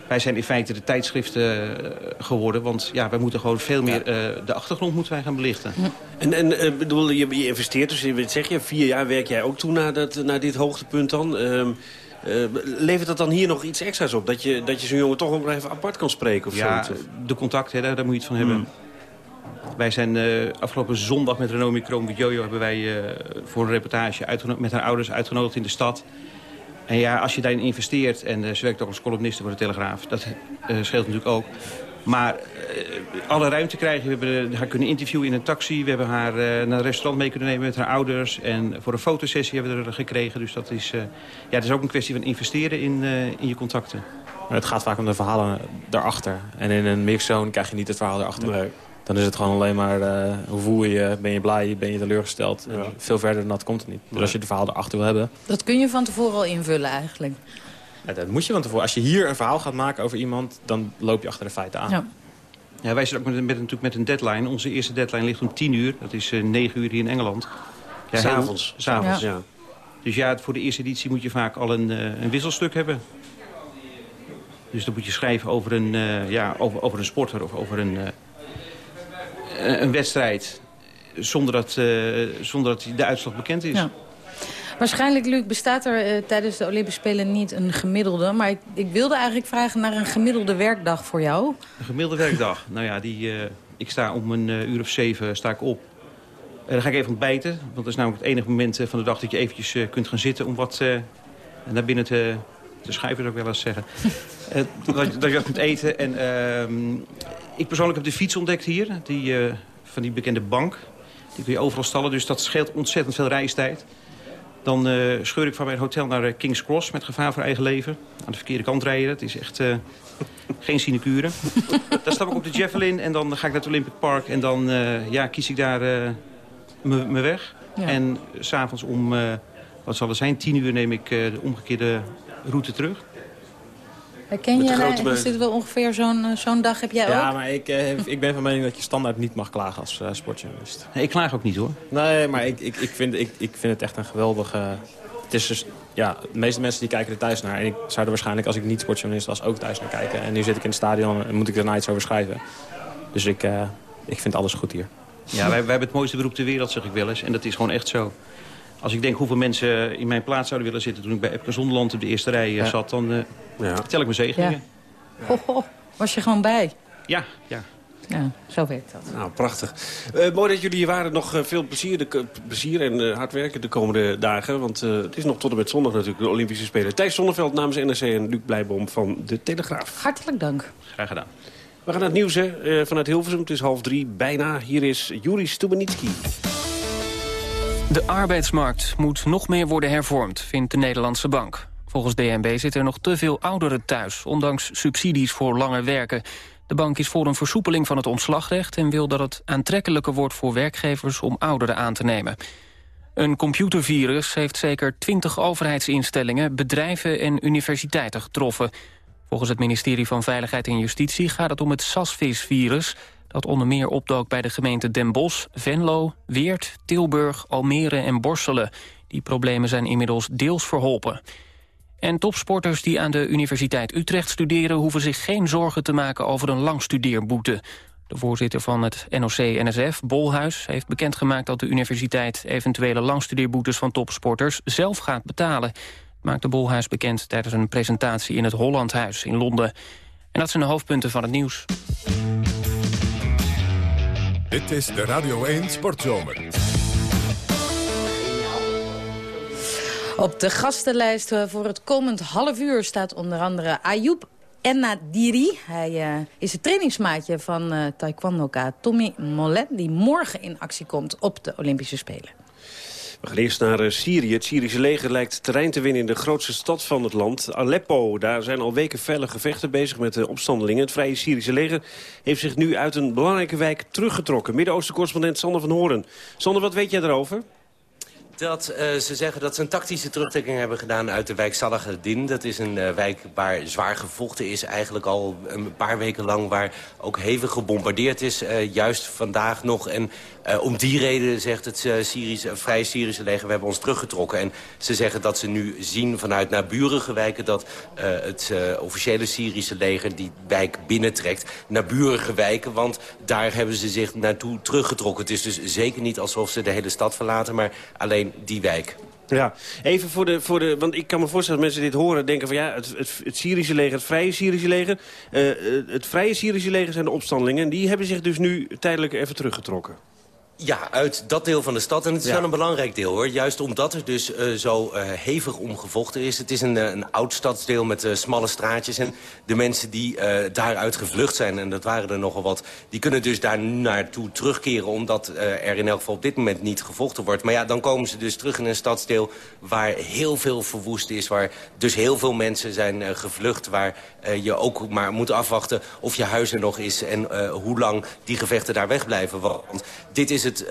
Wij zijn in feite de tijdschriften geworden. Want ja, wij moeten gewoon veel meer... Uh, de achtergrond moeten wij gaan belichten. En, en uh, bedoel, je, je investeert dus, zeg je, vier jaar werk jij ook toe naar, dat, naar dit hoogtepunt dan. Uh, levert dat dan hier nog iets extra's op? Dat je, dat je zo'n jongen toch ook nog even apart kan spreken? Of ja, zo? de contact, hè, daar, daar, moet je het van hebben. Mm. Wij zijn afgelopen zondag met Renault Microom met Jojo... hebben wij voor een reportage met haar ouders uitgenodigd in de stad... En ja, als je daarin investeert, en uh, ze werkt ook als columniste voor de Telegraaf... dat uh, scheelt natuurlijk ook. Maar uh, alle ruimte krijgen. We hebben haar kunnen interviewen in een taxi. We hebben haar naar een restaurant mee kunnen nemen met haar ouders. En voor een fotosessie hebben we er gekregen. Dus dat is, ja, het is ook een kwestie van investeren in, in je contacten. Maar het gaat vaak om de verhalen daarachter. En in een mixzone krijg je niet het verhaal daarachter. Nee. Dan is het gewoon alleen maar, uh, hoe voel je je, ben je blij, ben je teleurgesteld. Ja. veel verder dan dat komt het niet. Dus als je het verhaal erachter wil hebben... Dat kun je van tevoren al invullen eigenlijk. Ja, dat moet je van tevoren. Als je hier een verhaal gaat maken over iemand, dan loop je achter de feiten aan. Ja. Ja, wij zijn ook met, met, natuurlijk met een deadline. Onze eerste deadline ligt om 10 uur. Dat is uh, 9 uur hier in Engeland. Ja, S'avonds. S'avonds, ja. ja. Dus ja, voor de eerste editie moet je vaak al een, uh, een wisselstuk hebben. Dus dan moet je schrijven over een, uh, ja, over, over een sporter of over een een wedstrijd zonder dat, uh, zonder dat de uitslag bekend is. Ja. Waarschijnlijk, Luc, bestaat er uh, tijdens de Olympische Spelen niet een gemiddelde. Maar ik, ik, wilde eigenlijk vragen naar een gemiddelde werkdag voor jou. Een gemiddelde werkdag? nou ja, die, uh, ik sta om een uur of zeven sta ik op. dan ga ik even ontbijten. Want dat is namelijk het enige moment van de dag dat je eventjes kunt gaan zitten... om wat naar binnen te, te schuiven, zou ik wel eens zeggen. (laughs) dat, dat je wat kunt eten. En ehm, ik persoonlijk heb de fiets ontdekt hier. Die, uh, van die bekende bank. Die kun je overal stallen. Dus dat scheelt ontzettend veel reistijd. Dan uh, scheur ik van mijn hotel naar uh, King's Cross met gevaar voor eigen leven. Aan de verkeerde kant rijden. Dat is echt uh, (laughs) geen sinecure. (laughs) dan stap ik op de Javelin en dan ga ik naar het Olympic Park. En dan ja, kies ik daar mijn weg. Ja. En s'avonds om, wat zal het zijn, tien uur neem ik de omgekeerde route terug. Ken je, grote is dit wel ongeveer zo'n eh, zo'n dag heb jij ja, ook? Ja, maar ik, uh, ik ben van mening dat je standaard niet mag klagen als uh, sportjournalist. Nee, ik klaag ook niet hoor. Nee, maar ik, ik, ik, vind, ik, ik vind het echt een geweldige... Het is dus, ja, de meeste mensen die kijken er thuis naar. En ik zou er waarschijnlijk, als ik niet sportjournalist was, ook thuis naar kijken. En nu zit ik in het stadion en moet ik daarna iets over schrijven. Dus ik, uh, ik vind alles goed hier. Ja, wij, wij hebben het mooiste beroep ter wereld, zeg ik wel eens. En dat is gewoon echt zo. Als ik denk hoeveel mensen in mijn plaats zouden willen zitten... toen ik bij Epke Zonderland op de eerste rij ja. zat... dan uh, ja. tel ik mijn zegeningen. Ja. Ho, ho. Was je gewoon bij? Ja, ja. Ja, zo werkt dat. Nou, prachtig. Uh, mooi dat jullie hier waren. Nog uh, veel plezier, de, plezier en uh, hard werken de komende dagen. Want het is nog tot en met zondag natuurlijk de Olympische Spelen. Thijs Zonneveld namens NRC en Luc Blijboom van De Telegraaf. Hartelijk dank. Graag gedaan. We gaan naar het nieuws hè, vanuit Hilversum. Het is half drie, bijna. Hier is Juri Stubenitski. De arbeidsmarkt moet nog meer worden hervormd, vindt de Nederlandse Bank. Volgens DNB zitten er nog te veel ouderen thuis, ondanks subsidies voor langer werken. De bank is voor een versoepeling van het ontslagrecht... en wil dat het aantrekkelijker wordt voor werkgevers om ouderen aan te nemen. Een computervirus heeft zeker twintig overheidsinstellingen... bedrijven en universiteiten getroffen. Volgens het ministerie van Veiligheid en Justitie gaat het om het SASVIS-virus dat onder meer opdook bij de gemeenten Den Bosch, Venlo, Weert, Tilburg, Almere en Borselen. Die problemen zijn inmiddels deels verholpen. En topsporters die aan de Universiteit Utrecht studeren... hoeven zich geen zorgen te maken over een langstudeerboete. De voorzitter van het NOC-NSF, Bolhuis, heeft bekendgemaakt... dat de universiteit eventuele langstudeerboetes van topsporters zelf gaat betalen. Maakte Bolhuis bekend tijdens een presentatie in het Hollandhuis in Londen. En dat zijn de hoofdpunten van het nieuws. Dit is de Radio 1 Sportzomer. Op de gastenlijst eh, voor het komend half uur staat onder andere Ayoub Ennadiri. Hij uh, is het trainingsmaatje van uh, taekwondoka Tommy Mollet... die morgen in actie komt op de Olympische Spelen. We gaan eerst naar uh, Syrië. Het Syrische leger lijkt terrein te winnen in de grootste stad van het land, Aleppo. Daar zijn al weken felle gevechten bezig met de opstandelingen. Het Vrije Syrische leger heeft zich nu uit een belangrijke wijk teruggetrokken. Midden-Oosten-correspondent Sander van Horen. Sander, wat weet jij daarover? dat uh, ze zeggen dat ze een tactische terugtrekking hebben gedaan uit de wijk Salahuddin. Dat is een uh, wijk waar zwaar gevochten is, eigenlijk al een paar weken lang... waar ook hevig gebombardeerd is, juist vandaag nog. En om die reden zegt het Syrische, Vrije Syrische leger, we hebben ons teruggetrokken. En ze zeggen dat ze nu zien vanuit naburige wijken... dat het officiële Syrische leger die wijk binnentrekt. Naburige wijken, want daar hebben ze zich naartoe teruggetrokken. Het is dus zeker niet alsof ze de hele stad verlaten, maar alleen die wijk. Ja, even voor de, voor de... Want ik kan me voorstellen dat mensen dit horen denken van... ja, het, het, het Syrische leger, het Vrije Syrische leger... Het Vrije Syrische leger zijn de opstandelingen... en die hebben zich dus nu tijdelijk even teruggetrokken. Ja, uit dat deel van de stad. En het is ja. wel een belangrijk deel, hoor. Juist omdat er dus uh, zo uh, hevig omgevochten is. Het is een, een oud stadsdeel met uh, smalle straatjes. En de mensen die daaruit gevlucht zijn, en dat waren er nogal wat... die kunnen dus daar naartoe terugkeren... omdat er in elk geval op dit moment niet gevochten wordt. Maar ja, dan komen ze dus terug in een stadsdeel... waar heel veel verwoest is. Waar dus heel veel mensen zijn gevlucht. Waar je ook maar moet afwachten of je huis er nog is... en hoe lang die gevechten daar wegblijven. Want dit is het, uh,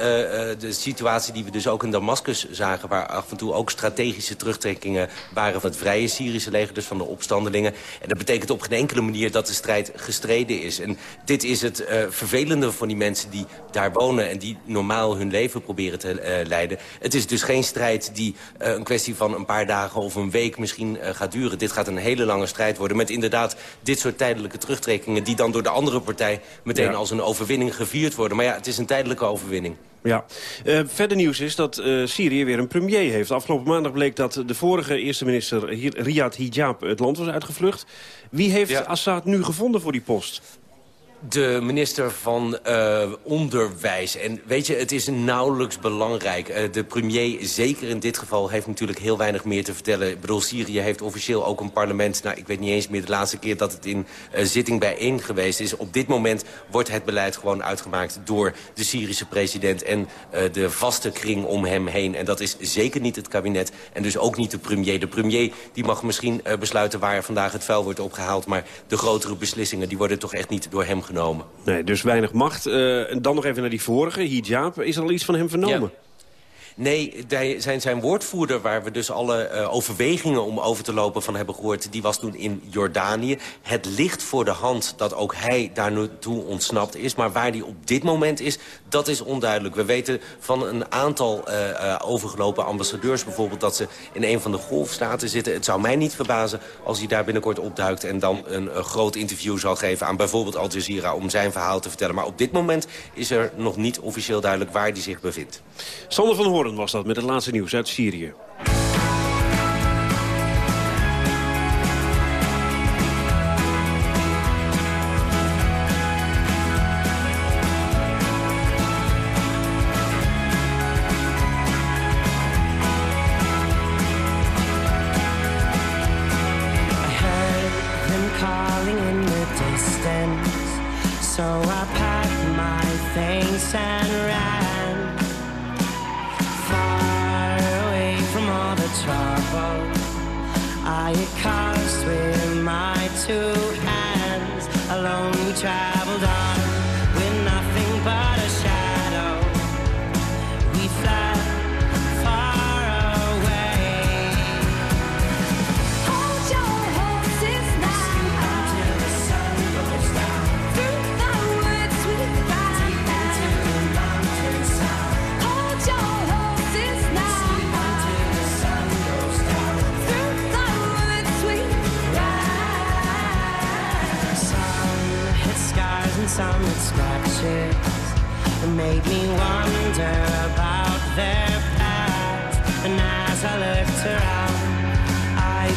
de situatie die we dus ook in Damascus zagen... waar af en toe ook strategische terugtrekkingen waren van het vrije Syrische leger... dus van de opstandelingen. En dat betekent op geen enkele manier dat de strijd gestreden is. En dit is het uh, vervelende van die mensen die daar wonen... en die normaal hun leven proberen te uh, leiden. Het is dus geen strijd die een kwestie van een paar dagen of een week misschien gaat duren. Dit gaat een hele lange strijd worden met inderdaad dit soort tijdelijke terugtrekkingen... die dan door de andere partij meteen ja. als een overwinning gevierd worden. Maar ja, het is een tijdelijke overwinning. Ja. Uh, verder nieuws is dat uh, Syrië weer een premier heeft. Afgelopen maandag bleek dat de vorige eerste minister Riyad Hijab het land was uitgevlucht. Wie heeft ja. Assad nu gevonden voor die post? De minister van uh, Onderwijs. En weet je, het is nauwelijks belangrijk. Uh, de premier, zeker in dit geval, heeft natuurlijk heel weinig meer te vertellen. Ik bedoel, Syrië heeft officieel ook een parlement. Nou, ik weet niet eens meer de laatste keer dat het in uh, zitting bijeen geweest is. Op dit moment wordt het beleid gewoon uitgemaakt door de Syrische president... en de vaste kring om hem heen. En dat is zeker niet het kabinet en dus ook niet de premier. De premier die mag misschien besluiten waar vandaag het vuil wordt opgehaald... maar de grotere beslissingen die worden toch echt niet door hem genomen. Nee, dus weinig macht. Uh, dan nog even naar die vorige, Hijab. Is er al iets van hem vernomen? Ja. Nee, zijn, zijn woordvoerder, waar we dus alle uh, overwegingen om over te lopen van hebben gehoord... die was toen in Jordanië. Het ligt voor de hand dat ook hij daar naartoe ontsnapt is. Maar waar hij op dit moment is, dat is onduidelijk. We weten van een aantal uh, uh, overgelopen ambassadeurs bijvoorbeeld... dat ze in een van de golfstaten zitten. Het zou mij niet verbazen als hij daar binnenkort opduikt... en dan een, groot interview zal geven aan bijvoorbeeld Al Jazeera... om zijn verhaal te vertellen. Maar op dit moment is er nog niet officieel duidelijk waar hij zich bevindt. Sander van Hoorn was dat met het laatste nieuws uit Syrië.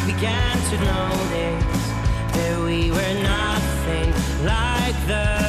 began to notice that we were nothing like the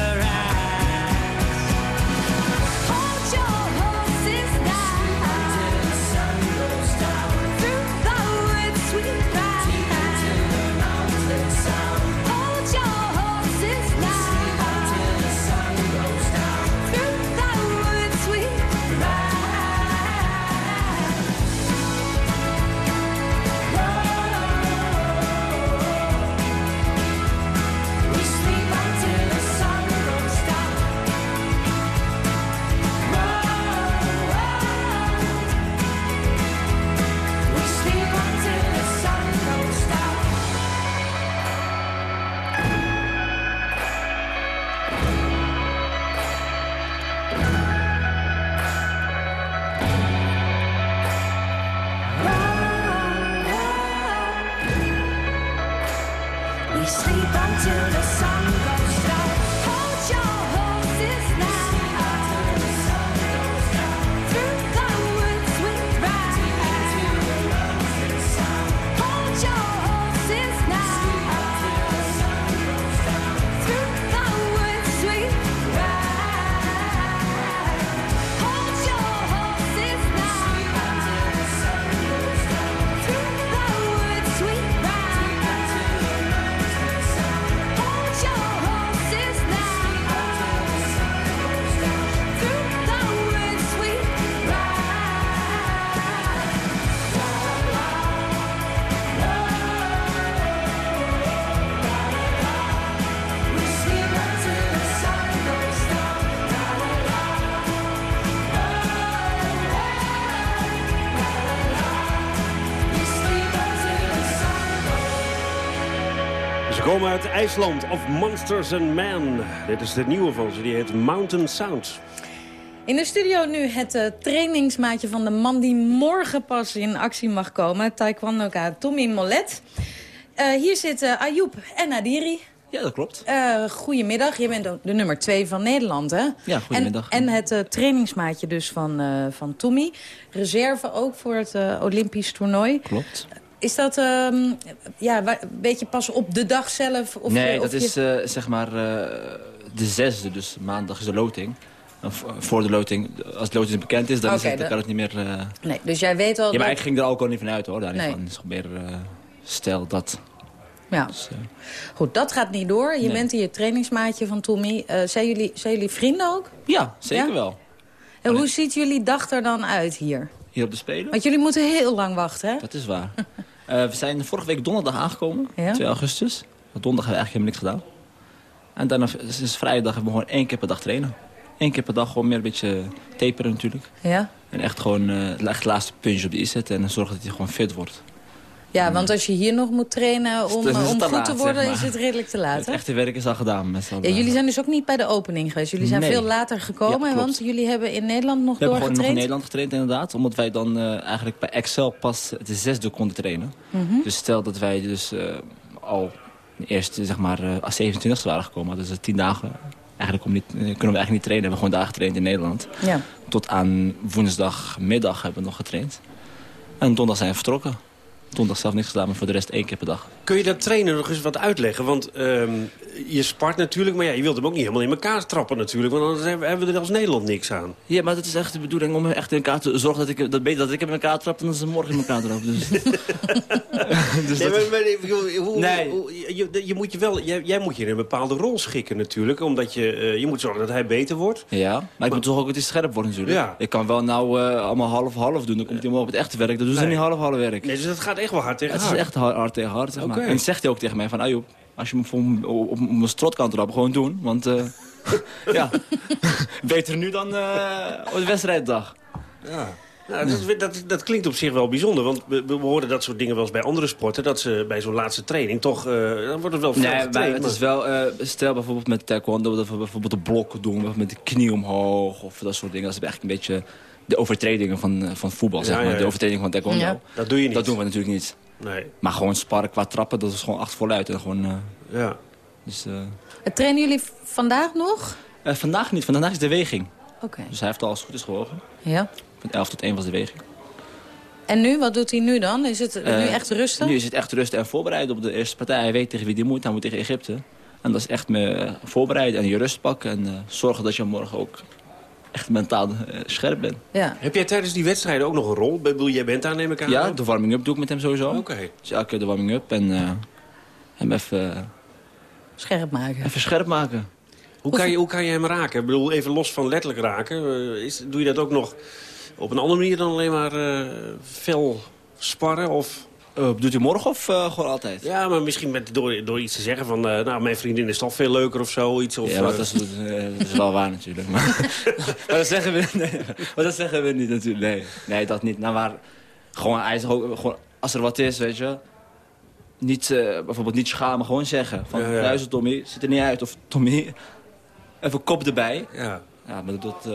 komen uit IJsland, of Monsters and Men. Dit is de nieuwe van ze, die heet Mountain Sound. In de studio nu het uh, trainingsmaatje van de man die morgen pas in actie mag komen. Taekwondo-ka Tommy Molet. Uh, hier zitten uh, Ayoub en Nadiri. Ja, dat klopt. Uh, goedemiddag, je bent de nummer twee van Nederland, hè? Ja, goedemiddag. En, en het uh, trainingsmaatje dus van, uh, van Tommy. Reserve ook voor het Olympisch toernooi. Klopt. Is dat um, ja, een beetje pas op de dag zelf? Of nee, of dat je... is zeg maar de zesde, dus maandag is de loting. Voor de loting, als de loting bekend is, dan, okay, is het, dan kan het niet meer... Nee, dus jij weet al... Ja, maar dat... ik ging er ook al niet van uit, hoor. Daar Nee. van. Is meer stel dat... Ja. Dus, Goed, dat gaat niet door. Je Nee. bent hier het trainingsmaatje van Tommy. Zijn, jullie, zijn jullie vrienden ook? ja, zeker Ja? wel. En hoe ziet jullie dag er dan uit hier? Hier op de Spelen. Want jullie moeten heel lang wachten, hè? Dat is waar. (laughs) uh, we zijn vorige week donderdag aangekomen, Ja. 2 augustus. Donderdag hebben we eigenlijk helemaal niks gedaan. En daarna is vrijdag hebben we gewoon één keer per dag trainen. Eén keer per dag gewoon meer een beetje taperen natuurlijk. Ja? En echt gewoon uh, echt het laatste puntje op die is zetten en zorgen dat hij gewoon fit wordt. Ja, want als je hier nog moet trainen om, Dus is om goed laat, te zeg worden, maar. is het redelijk te laat, Het echte werk is al gedaan. Met Ja, jullie zijn dus ook niet bij de opening geweest. Jullie zijn Nee. veel later gekomen, Ja, want jullie hebben in Nederland nog We hebben gewoon nog in doorgetraind. Nederland getraind inderdaad. Omdat wij dan eh, eigenlijk bij Excel pas de zesde konden trainen. Mhm. Dus stel dat wij dus eh, al eerst zeg maar eh, als 27 waren gekomen. Dus tien dagen. Eigenlijk kom niet, eh, kunnen we eigenlijk niet trainen. We hebben gewoon dagen getraind in Nederland. Ja. Tot aan woensdagmiddag hebben we nog getraind. En donderdag zijn we vertrokken. Donderdag zelf niks gedaan, maar voor de rest één keer per dag. Kun je dat trainen nog eens wat uitleggen? Want ehm, je spart natuurlijk, maar ja, je wilt hem ook niet helemaal in elkaar trappen natuurlijk. Want anders hebben we er als Nederland niks aan. Ja, maar dat is echt de bedoeling om echt in elkaar te zorgen dat ik dat beter dat ik hem in elkaar trap dan dat ze morgen in elkaar trappen. Dus, (laughs) dus nee, dat- maar, hoe, Nee. hoe- je, moet je wel, jij, jij moet je in een bepaalde rol schikken natuurlijk. Omdat je, eh, je moet zorgen dat hij beter wordt. Ja, maar ik moet toch ook dat hij scherp wordt natuurlijk. Ja. Ik kan wel nou eh, allemaal half-half doen. Dan komt hij maar op het echte werk. Dan doen ze niet half-half werk. Nee, dus dat gaat echt wel hard tegen het is echt hard, hard tegen hard, zeg maar. En zegt hij ook tegen mij van... Ajoep, als je me voor, op, op mijn strot kan trappen, gewoon doen. Want eh, (laughs) ja, (laughs) beter nu dan eh, op de wedstrijddag. Ja. Nou, dat, dat, dat klinkt op zich wel bijzonder, want we, we horen dat soort dingen wel eens bij andere sporten. Dat ze bij zo'n laatste training toch, eh, dan wordt het wel veel Nee, getraind, het is wel, eh, stel bijvoorbeeld met taekwondo, dat we bijvoorbeeld de blokken doen, met de knie omhoog of dat soort dingen. Dat is eigenlijk een beetje de overtredingen van, eh, van voetbal, zeg maar. ja, ja. De overtredingen van taekwondo. Ja. Dat doe je niet. Dat doen we natuurlijk niet. Nee. Maar gewoon sparren qua trappen, dat is gewoon acht voluit. En gewoon, eh, Ja. dus, eh, Uh, Trainen jullie vandaag nog? eh, vandaag niet, vandaag is de weging. Oké. Dus hij heeft al als het goed is gewogen. Ja. Van 11 tot 1 was de weging. En nu, wat doet hij nu dan? Is het nu echt rustig? Nu is het echt rusten en voorbereiden op de eerste partij. Hij weet tegen wie die moet. Hij moet tegen Egypte. En dat is echt me voorbereiden en je rust pakken. En eh, zorgen dat je morgen ook echt mentaal eh, scherp bent. Ja. Heb jij tijdens die wedstrijden ook nog een rol? Ik bedoel, jij bent daar neem ik aan. Ja, de warming-up doe ik met hem sowieso. Oké. Dus elke keer de warming-up en eh, hem even, eh, Scherp maken. even scherp maken. Hoe kan, je, hoe kan je hem raken? Ik bedoel, even los van letterlijk raken. eh, is, doe je dat ook nog op een andere manier dan alleen maar eh fel sparren? Of... Eh, doet hij morgen of eh, gewoon altijd? Ja, maar misschien met, door, door iets te zeggen van... eh, nou, mijn vriendin is toch veel leuker of zo. Iets, of, ja, dat is, dat is wel waar natuurlijk. Maar, (laughs) maar, dat zeggen we, nee, maar dat zeggen we niet natuurlijk. Nee, nee dat niet. Nou, maar gewoon, hij is ook, gewoon, als er wat is, weet je... Niet, bijvoorbeeld niet schamen, gewoon zeggen. Van, Ja, ja. luister Tommy, ziet er niet uit. Of Tommy, even kop erbij. Ja. Ja, maar dat...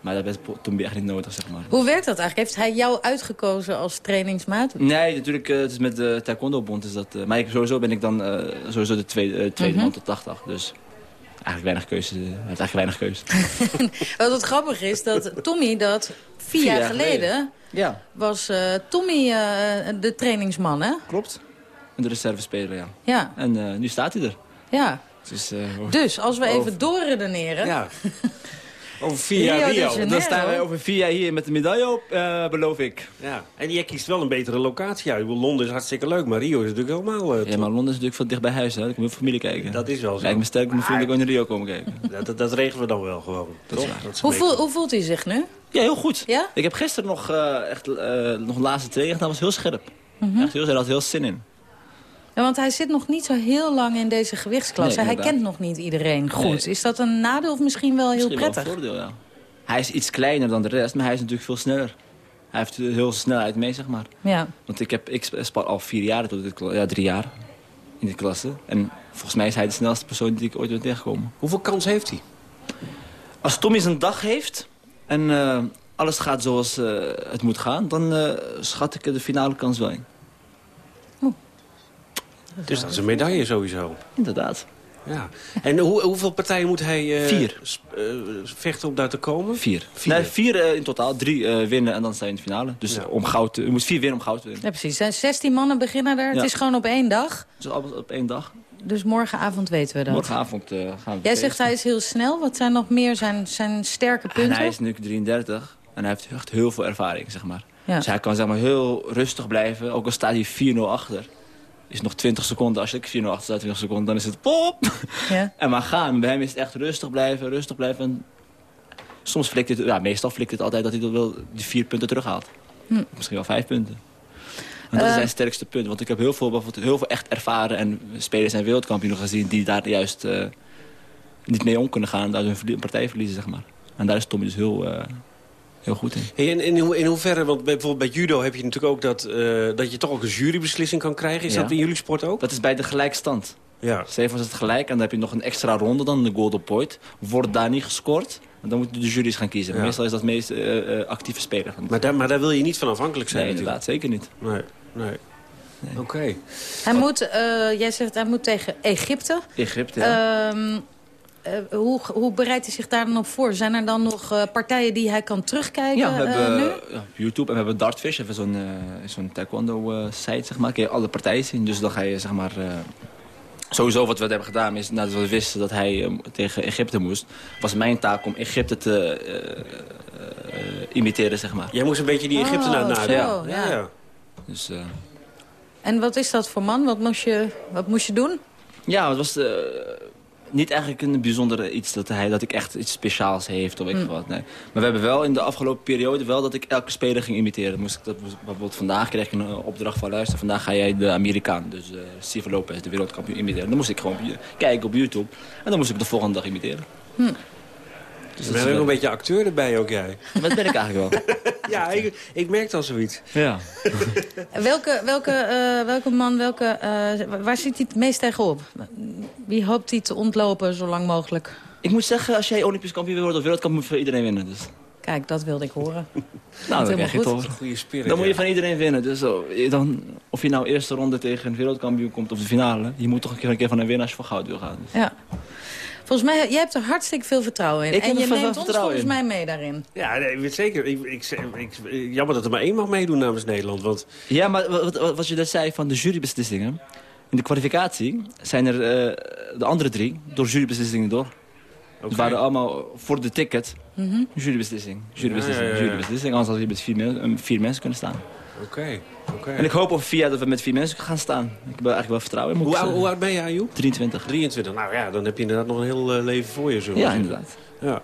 maar dat Tommy echt niet nodig, zeg maar. Hoe werkt dat eigenlijk? Heeft hij jou uitgekozen als trainingsmaat? Nee, natuurlijk, eh, het is met de Taekwondo Bond. Is dat, eh, maar ik, sowieso ben ik dan eh, sowieso de tweede, tweede Mhm. man tot 80. Dus eigenlijk weinig keuze. Hij eigenlijk weinig keuze. (laughs) Wat het grappig is, dat Tommy dat vier, Vier jaar, geleden... geleden. Ja. was Tommy de trainingsman, hè? Klopt. En de reserve speler, ja. Ja, En nu staat hij er. ja. Dus, Dus, als we over- even doorredeneren... Ja. (laughs) Over vier jaar Rio Rio. Dan staan wij over vier jaar hier met de medaille op, eh, beloof ik. ja. En jij kiest wel een betere locatie uit. Ik bedoel, Londen is hartstikke leuk, maar Rio is natuurlijk helemaal... eh, Ja, maar Londen is natuurlijk veel dicht bij huis, hè. Dan kom je familie kijken. Dat is wel zo. Lijkt me sterk mijn vrienden ook naar Rio komen kijken. (laughs) Dat, dat, dat regelen we dan wel gewoon. Dat is Toch? waar. Dat is Hoe, voel, hoe voelt hij zich nu? Ja, heel goed. Ja? Ik heb gisteren nog, eh, echt, eh, nog een laatste training gedaan. Dat was heel scherp. Mhm. Echt heel, hij had heel zin in. Ja, want hij zit nog niet zo heel lang in deze gewichtsklasse. Nee, hij kent nog niet iedereen goed. Nee. Is dat een nadeel of misschien wel heel Misschien wel prettig? een voordeel, ja. Hij is iets kleiner dan de rest, maar hij is natuurlijk veel sneller. Hij heeft heel snelheid mee, zeg maar. Ja. Want ik, heb, ik spar al vier jaar tot dit, ja, drie jaar. in die klasse. En volgens mij is hij de snelste persoon die ik ooit ben tegengekomen. Hoeveel kans heeft hij? Als Tommy zijn dag heeft en eh, alles gaat zoals eh, het moet gaan... dan eh, schat ik de finale kans wel in. Dus dat is een medaille sowieso. Inderdaad. Ja. En hoe, hoeveel partijen moet hij eh, Vier. eh, vechten om daar te komen? Vier. Vier. Nee, vier eh, in totaal. Drie eh, winnen en dan sta je in de finale. Dus om goud, te- je moet vier winnen om goud te winnen. Ja, precies. Er zijn 16 mannen beginnen er. Het is gewoon op één dag. Dus allemaal op één dag. Dus morgenavond weten we dat. Morgenavond eh, gaan we Jij zegt hij is heel snel. Wat zijn nog meer zijn, zijn sterke En punten? hij is nu 33 en hij heeft echt heel veel ervaring, zeg maar. Ja. Dus hij kan zeg maar heel rustig blijven. Ook al staat hij 4-0 achter. Is nog 20 seconden. Als ik 4-0 achter sta, 20 seconden, dan is het pop. Ja. (laughs) En maar gaan. Bij hem is het echt rustig blijven, rustig blijven. En soms flikt het, ja, meestal flikt het altijd dat hij wel die vier punten terughaalt. Hm. Misschien wel vijf punten. En dat is Eh. zijn sterkste punt. Want ik heb heel veel, bijvoorbeeld, heel veel echt ervaren en spelers en wereldkampioenen gezien... die daar juist eh, niet mee om kunnen gaan. Daar hun partij verliezen, zeg maar. En daar is Tommy dus heel, eh, heel goed in. Hey, en in, hoe- in hoeverre, want bij- bijvoorbeeld bij judo heb je natuurlijk ook dat, eh, dat je toch ook een jurybeslissing kan krijgen. Is Ja. dat in jullie sport ook? Dat is bij de gelijkstand. Ja. Zeven was het gelijk en dan heb je nog een extra ronde dan, de golden point. Wordt daar niet gescoord, dan moeten de jury's gaan kiezen. Ja. Meestal is dat meest eh, eh, actieve speler. Maar daar, maar daar wil je niet van afhankelijk zijn Nee, natuurlijk. inderdaad, zeker niet. Nee, nee. Oké. Hij moet, eh, jij zegt hij moet tegen Egypte. Egypte, ja. Ehm, eh, hoe, hoe bereidt hij zich daar dan op voor? Zijn er dan nog eh, partijen die hij kan terugkijken Ja, we eh, hebben nu? eh, YouTube en we hebben Dartfish. We hebben zo'n eh, zo'n taekwondo-site, zeg maar. Kun je alle partijen zien. Dus dan ga je, zeg maar... eh, sowieso wat we hebben gedaan is, nadat we wisten dat hij eh, tegen Egypte moest... was mijn taak om Egypte te eh, eh, imiteren, zeg maar. Jij moest een beetje die Egyptenaar Oh, nadoen. zo, Ja. ja. Ja. Dus... eh, En wat is dat voor man? Wat moest je, wat moest je doen? Ja, het was eh, niet eigenlijk een bijzondere iets dat, hij, dat ik echt iets speciaals heeft of weet ik Mm. wat. Nee. Maar we hebben wel in de afgelopen periode wel dat ik elke speler ging imiteren. Moest ik dat, bijvoorbeeld vandaag kreeg ik een eh, opdracht van luister. Vandaag ga jij de Amerikaan, dus eh Steven Lopez, de wereldkampioen, imiteren. Dan moest ik gewoon kijken op YouTube en dan moest ik de volgende dag imiteren. Hm. Dus bent ook een beetje acteur erbij ook jij. Dat ben ik eigenlijk wel. (laughs) ja, ik, ik merkte al zoiets. Ja. (laughs) Welke, welke, eh, welke man, welke, eh, waar zit hij het meest tegenop? Wie hoopt hij te ontlopen zo lang mogelijk? Ik moet zeggen, als jij Olympisch kampioen wil worden of wereldkampioen, moet je van iedereen winnen. Dus. Kijk, dat wilde ik horen. (laughs) Nou, helemaal dan krijg je goed. over. Goede spirit. Dan moet je van iedereen winnen. Dus zo, je dan, of je nou eerste ronde tegen een wereldkampioen komt of de finale... je moet toch een keer, een keer van een winnaar als je voor goud wil gaan. Dus. Ja. Volgens mij, jij hebt er hartstikke veel vertrouwen in. Ik en je neemt ons volgens mij mee daarin. Ja, nee, ik weet zeker. Ik, ik, ik- jammer dat er maar één mag meedoen namens Nederland. Want Ja, maar wat, wat, wat je net zei van de jurybeslissingen... in de kwalificatie zijn er eh, de andere drie door jurybeslissingen door. Het waren allemaal voor de ticket Mhm. jurybeslissing. Jurybeslissing, Ja, ja, ja, ja. jurybeslissing. Anders had je met vier, men- eh, vier mensen kunnen staan. Oké, oké. En ik hoop over vier jaar dat we met vier mensen gaan staan. Ik heb eigenlijk wel vertrouwen in. Hoe, oud, hoe oud ben je, Ayoub? 23. 23. Nou ja, dan heb je inderdaad nog een heel eh, leven voor je. We Ja, inderdaad. Ja.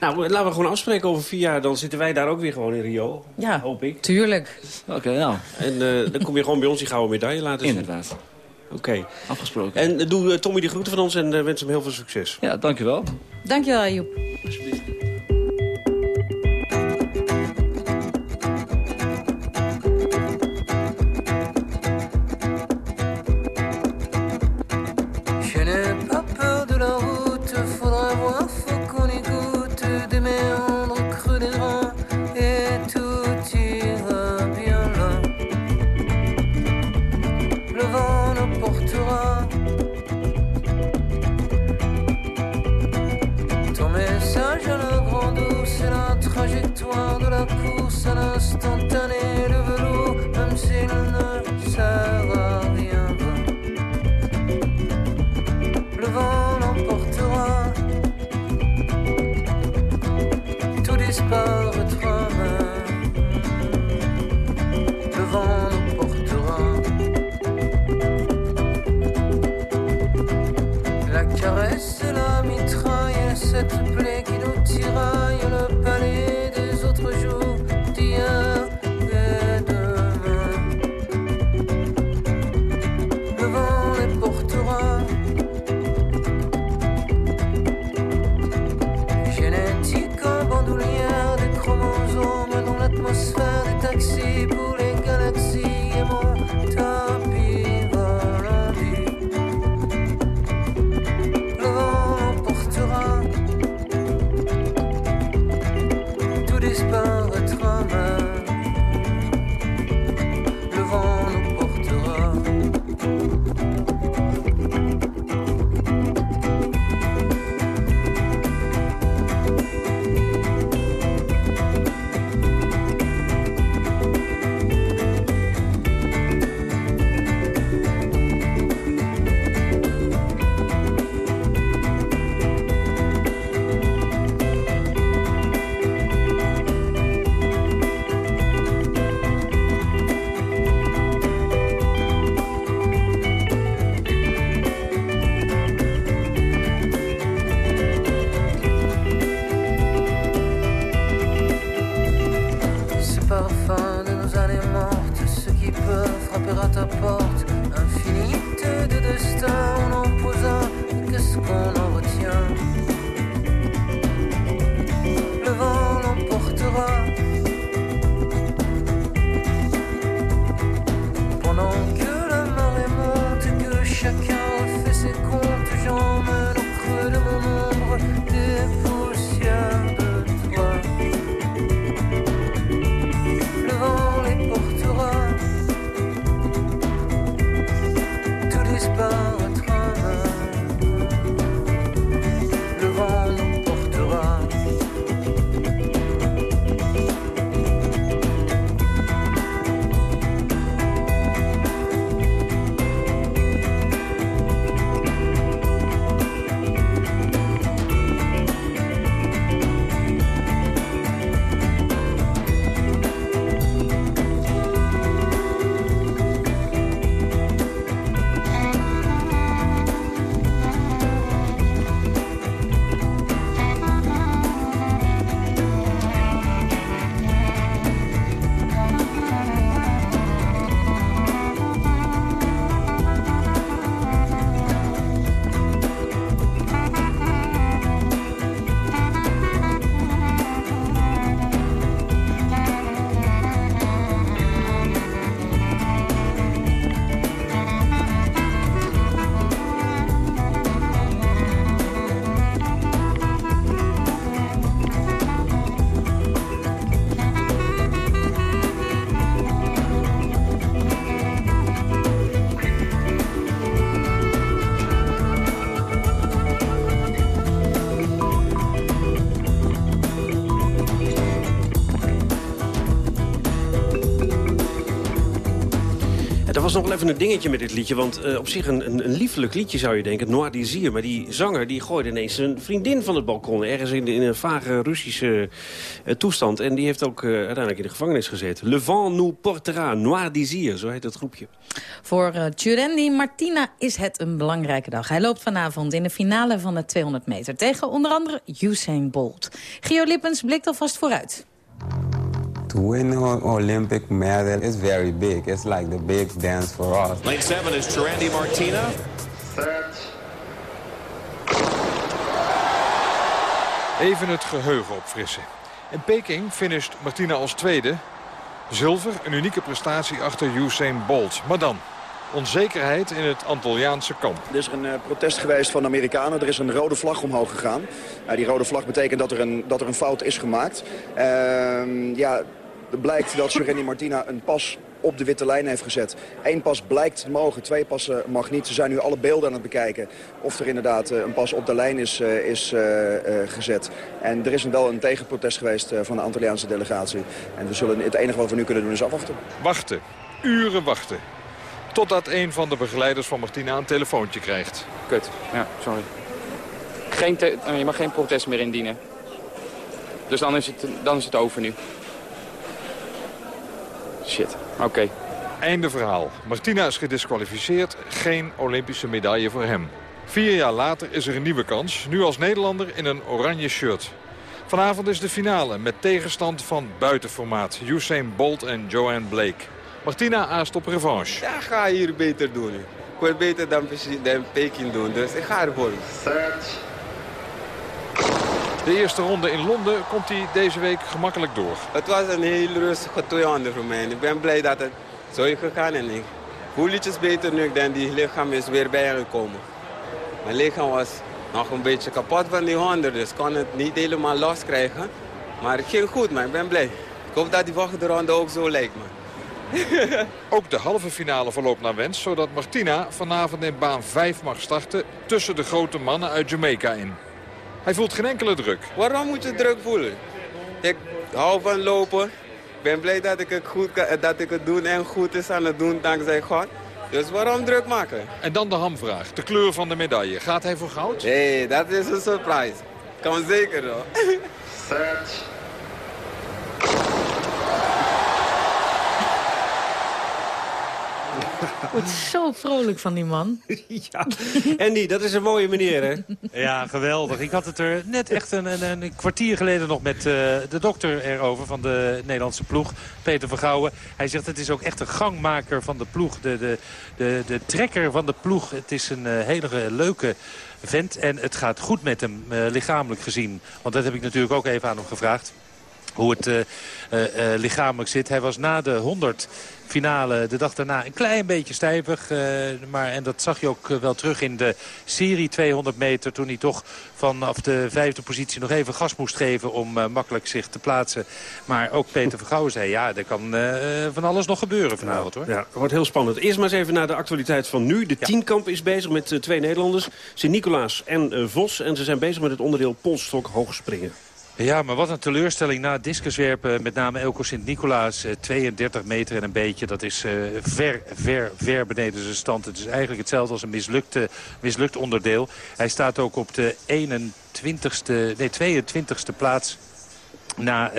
Nou, laten we gewoon afspreken over vier jaar. Dan zitten wij daar ook weer gewoon in Rio. Ja, Hoop ik. tuurlijk. Oké, nou, En dan kom je gewoon bij ons die gouden medaille laten zien. inderdaad. Oké. Afgesproken. En eh, doe eh, Tommy de groeten van ons en eh, wens hem heel veel succes. Ja, dankjewel. Dankjewel, Ayoub. Alsjeblieft. Was nog wel even een dingetje met dit liedje. Want eh, op zich een, een, een liefelijk liedje zou je denken. Noir Désir. Maar die zanger die gooide ineens een vriendin van het balkon. Ergens in, een vage Russische eh, toestand. En die heeft ook eh, uiteindelijk in de gevangenis gezeten. Le vent nous portera. Noir Désir, zo heet het groepje. Voor uh, Martina is het een belangrijke dag. Hij loopt vanavond in de finale van de 200 meter... tegen onder andere Usain Bolt. Gio Lippens blikt alvast vooruit. To win Olympic medal is very big. It's like the big dance for us. Lane 7 is Tarandi Martina. Even het geheugen opfrissen. In Peking finisht Martina als tweede. Zilver, een unieke prestatie achter Usain Bolt. Maar dan, onzekerheid in het Antilliaanse kamp. Er is een uh, protest geweest van de Amerikanen. Er is een rode vlag omhoog gegaan. Uh, die rode vlag betekent dat er een, dat er een fout is gemaakt. Uh, ja, blijkt dat Sereni Martina een pas op de witte lijn heeft gezet. Eén pas blijkt te mogen, twee passen mag niet. Ze zijn nu alle beelden aan het bekijken of er inderdaad een pas op de lijn is, is gezet. En er is wel een tegenprotest geweest van de Antilliaanse delegatie. En we zullen, het enige wat we nu kunnen doen is afwachten. Wachten. Uren wachten. Totdat een van de begeleiders van Martina een telefoontje krijgt. Kut, ja, sorry. Geen je mag geen protest meer indienen. Dus dan is het, dan is het over nu. Shit, oké. Okay. Einde verhaal. Martina is gedisqualificeerd. Geen Olympische medaille voor hem. Vier jaar later is er een nieuwe kans. Nu als Nederlander in een oranje shirt. Vanavond is de finale met tegenstand van buitenformaat. Usain Bolt en Joanne Blake. Martina aast op revanche. Ja, ga hier beter doen. Ik wil beter dan, dan Peking doen, dus ik ga ervoor. De eerste ronde in Londen komt hij deze week gemakkelijk door. Het was een heel rustige tweehanden voor mij. Ik ben blij dat het zo is gegaan en ik voel iets beter nu. Ik denk die lichaam is weer bijgekomen. Mijn lichaam was nog een beetje kapot van die honden, dus ik kon het niet helemaal loskrijgen. Maar het ging goed, maar ik ben blij. Ik hoop dat die volgende ronde ook zo lijkt, man. (laughs) Ook de halve finale verloopt naar wens, zodat Martina vanavond in baan 5 mag starten tussen de grote mannen uit Jamaica in. Hij voelt geen enkele druk. Waarom moet je druk voelen? Ik hou van lopen. Ik ben blij dat ik het, goed, dat ik het doen en goed is aan het doen dankzij God. Dus waarom druk maken? En dan de hamvraag, de kleur van de medaille. Gaat hij voor goud? Nee, hey, dat is een surprise. Kan zeker wel. Set. Wordt zo vrolijk van die man. (laughs) ja, Andy, dat is een mooie meneer, hè? Ja, geweldig. Ik had het er net echt een, een, een kwartier geleden nog met uh, de dokter erover van de Nederlandse ploeg, Peter Vergouwen. Hij zegt het is ook echt een gangmaker van de ploeg, de, de, de, de trekker van de ploeg. Het is een uh, hele leuke vent en het gaat goed met hem, uh, lichamelijk gezien. Want dat heb ik natuurlijk ook even aan hem gevraagd hoe het uh, uh, lichamelijk zit. Hij was na de 100 finale de dag daarna een klein beetje stijvig. Uh, maar, en dat zag je ook wel terug in de serie 200 meter. Toen hij toch vanaf de vijfde positie nog even gas moest geven om uh, makkelijk zich te plaatsen. Maar ook Peter Vergouwen zei, ja, er kan uh, van alles nog gebeuren vanavond hoor. Ja, het wordt heel spannend. Eerst maar eens even naar de actualiteit van nu. De ja. tienkamp is bezig met twee Nederlanders, Sint-Nicolaas en Vos. En ze zijn bezig met het onderdeel polstok hoogspringen. Ja, maar wat een teleurstelling na het discuswerpen. Met name Elko Sint-Nicolaas, 32 meter en een beetje. Dat is uh, ver, ver, ver beneden zijn stand. Het is eigenlijk hetzelfde als een mislukte, mislukt onderdeel. Hij staat ook op de 21ste, nee, 22ste plaats na...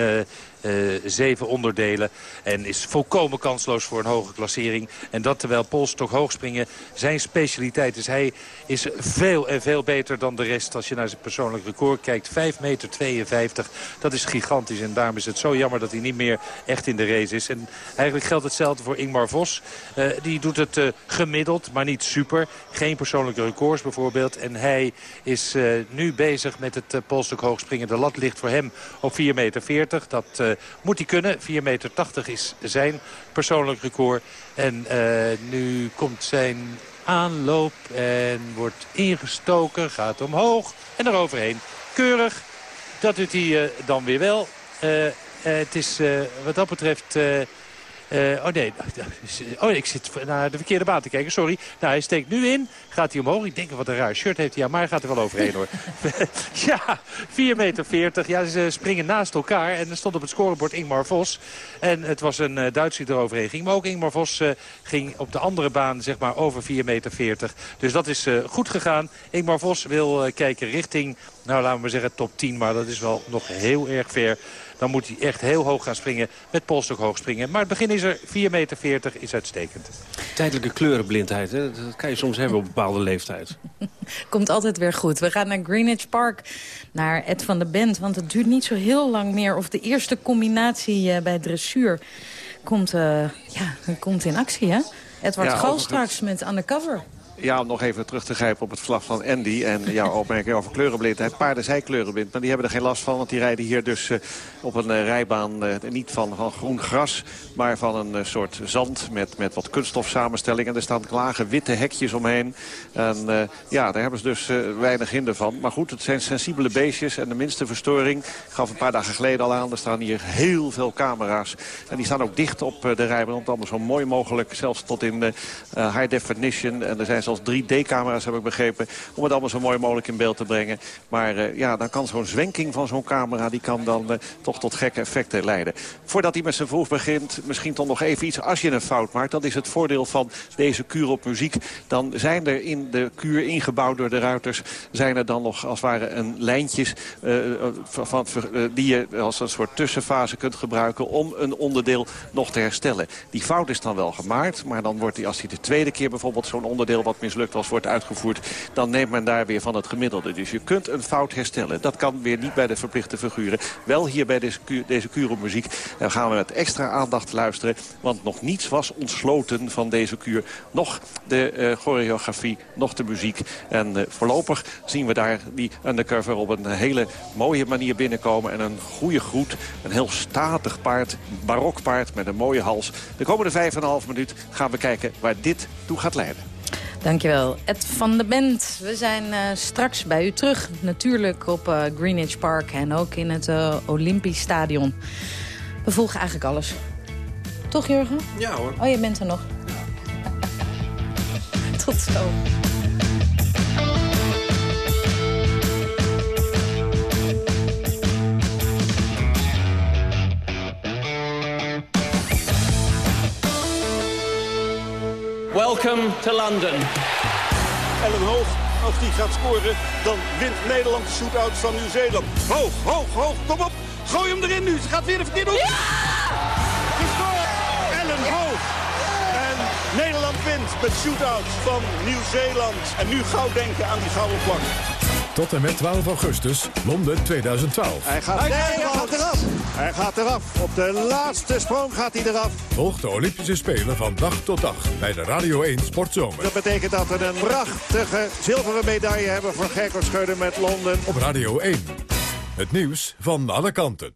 zeven onderdelen. En is volkomen kansloos voor een hoge klassering. En dat terwijl polstok hoogspringen zijn specialiteit is. Hij is veel en veel beter dan de rest. Als je naar zijn persoonlijk record kijkt. 5 meter 52. Dat is gigantisch. En daarom is het zo jammer dat hij niet meer echt in de race is. En eigenlijk geldt hetzelfde voor Ingmar Vos. Uh, die doet het uh, gemiddeld, maar niet super. Geen persoonlijke records bijvoorbeeld. En hij is nu bezig met het polstok hoogspringen. De lat ligt voor hem op 4 meter 40. Dat moet hij kunnen. 4,80 meter is zijn persoonlijk record. En uh, nu komt zijn aanloop en wordt ingestoken, gaat omhoog en eroverheen. Keurig, dat doet hij uh, dan weer wel. Het is wat dat betreft Eh, oh nee, oh, ik zit naar de verkeerde baan te kijken, sorry. Nou, hij steekt nu in, gaat hij omhoog. Ik denk, wat een raar shirt heeft hij aan, maar hij gaat er wel overheen hoor. (laughs) ja, 4,40 meter. 40. Ja, ze springen naast elkaar. En er stond op het scorebord Ingmar Vos. En het was een uh, Duitser die eroverheen ging. Maar ook Ingmar Vos uh, ging op de andere baan zeg maar over 4,40 meter. 40. Dus dat is goed gegaan. Ingmar Vos wil kijken richting, nou laten we maar zeggen top 10. Maar dat is wel nog heel erg ver. Dan moet hij echt heel hoog gaan springen. Met polstok hoog springen. Maar het begin is er 4,40 meter. 40 is uitstekend. Tijdelijke kleurenblindheid, hè? dat kan je soms hebben op een bepaalde leeftijd. (laughs) Komt altijd weer goed. We gaan naar Greenwich Park, naar Ed van de Bent. Want het duurt niet zo heel lang meer. Of de eerste combinatie uh, bij dressuur komt, uh, ja, komt in actie, hè? Edward Ja, Gal straks met Undercover. Ja, om nog even terug te grijpen op het vlag van Andy. En jouw (laughs) opmerking over kleurenblindheid. Paarden zijn kleurenblind, maar die hebben er geen last van. Want die rijden hier dus eh, op een eh, rijbaan eh, niet van, van groen gras. Maar van een soort zand met, met wat kunststofsamenstelling. En er staan lage witte hekjes omheen. En ja, daar hebben ze dus weinig hinder van. Maar goed, het zijn sensibele beestjes. En de minste verstoring, gaf een paar dagen geleden al aan. Er staan hier heel veel camera's. En die staan ook dicht op de rijbaan. Om het allemaal zo mooi mogelijk, zelfs tot in high definition. En er zijn zelfs 3D-camera's, heb ik begrepen. Om het allemaal zo mooi mogelijk in beeld te brengen. Maar eh, ja, dan kan zo'n zwenking van zo'n camera... die kan dan eh, toch tot gekke effecten leiden. Voordat hij met zijn vroeg begint, misschien toch nog even iets. Als je een fout maakt, dat is het voordeel van deze kuur op muziek. Dan zijn er in de kuur ingebouwd door de ruiters... zijn er dan nog als het ware een lijntjes... eh, van, die je als een soort tussenfase kunt gebruiken... om een onderdeel nog te herstellen. Die fout is dan wel gemaakt, maar dan wordt die, als hij de tweede keer bijvoorbeeld zo'n onderdeel wat mislukt was wordt uitgevoerd, dan neemt men daar weer van het gemiddelde. Dus je kunt een fout herstellen. Dat kan weer niet bij de verplichte figuren. Wel hier bij deze, deze op muziek. Daar gaan we met extra aandacht luisteren, want nog niets was ontsloten van deze kuur. Nog de eh, choreografie, nog de muziek. En eh, voorlopig zien we daar die undercover op een hele mooie manier binnenkomen. En een goede groet, een heel statig paard, barok paard met een mooie hals. De komende vijf en een half minuut gaan we kijken waar dit toe gaat leiden. Dankjewel, Ed van de Bent. We zijn eh, straks bij u terug. Natuurlijk op eh, Greenwich Park en ook in het eh, Olympisch Stadion. We volgen eigenlijk alles. Toch, Jurgen? Ja hoor. Oh, je bent er nog. (laughs) Tot zo. Welcome to London. Ellen Hoog, als die gaat scoren, dan wint Nederland de shootout van Nieuw-Zeeland. Hoog, hoog, hoog, kom op. Gooi hem erin nu. Ze gaat weer de verkeerde hoek. Gescoord! Ellen Hoog. En Nederland wint met shootouts van Nieuw-Zeeland. En nu gauw denken aan die gouden plak. Tot en met 12 augustus, Londen 2012. Hij gaat, hij gaat eraf. Hij gaat eraf. Op de laatste sprong gaat hij eraf. Volg de Olympische Spelen van dag tot dag bij de Radio 1 Sportzomer. Dat betekent dat we een prachtige zilveren medaille hebben voor Gerko Scheuder met Londen. Op Radio 1. Het nieuws van alle kanten.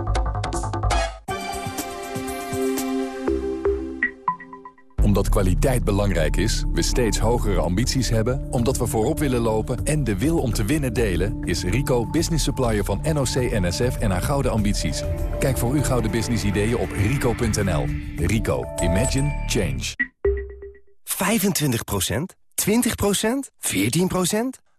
Omdat kwaliteit belangrijk is, we steeds hogere ambities hebben... omdat we voorop willen lopen en de wil om te winnen delen... is Rico business supplier van NOC, NSF en haar gouden ambities. Kijk voor uw gouden business ideeën op rico.nl. Rico, Imagine, Change. 25% 20% 14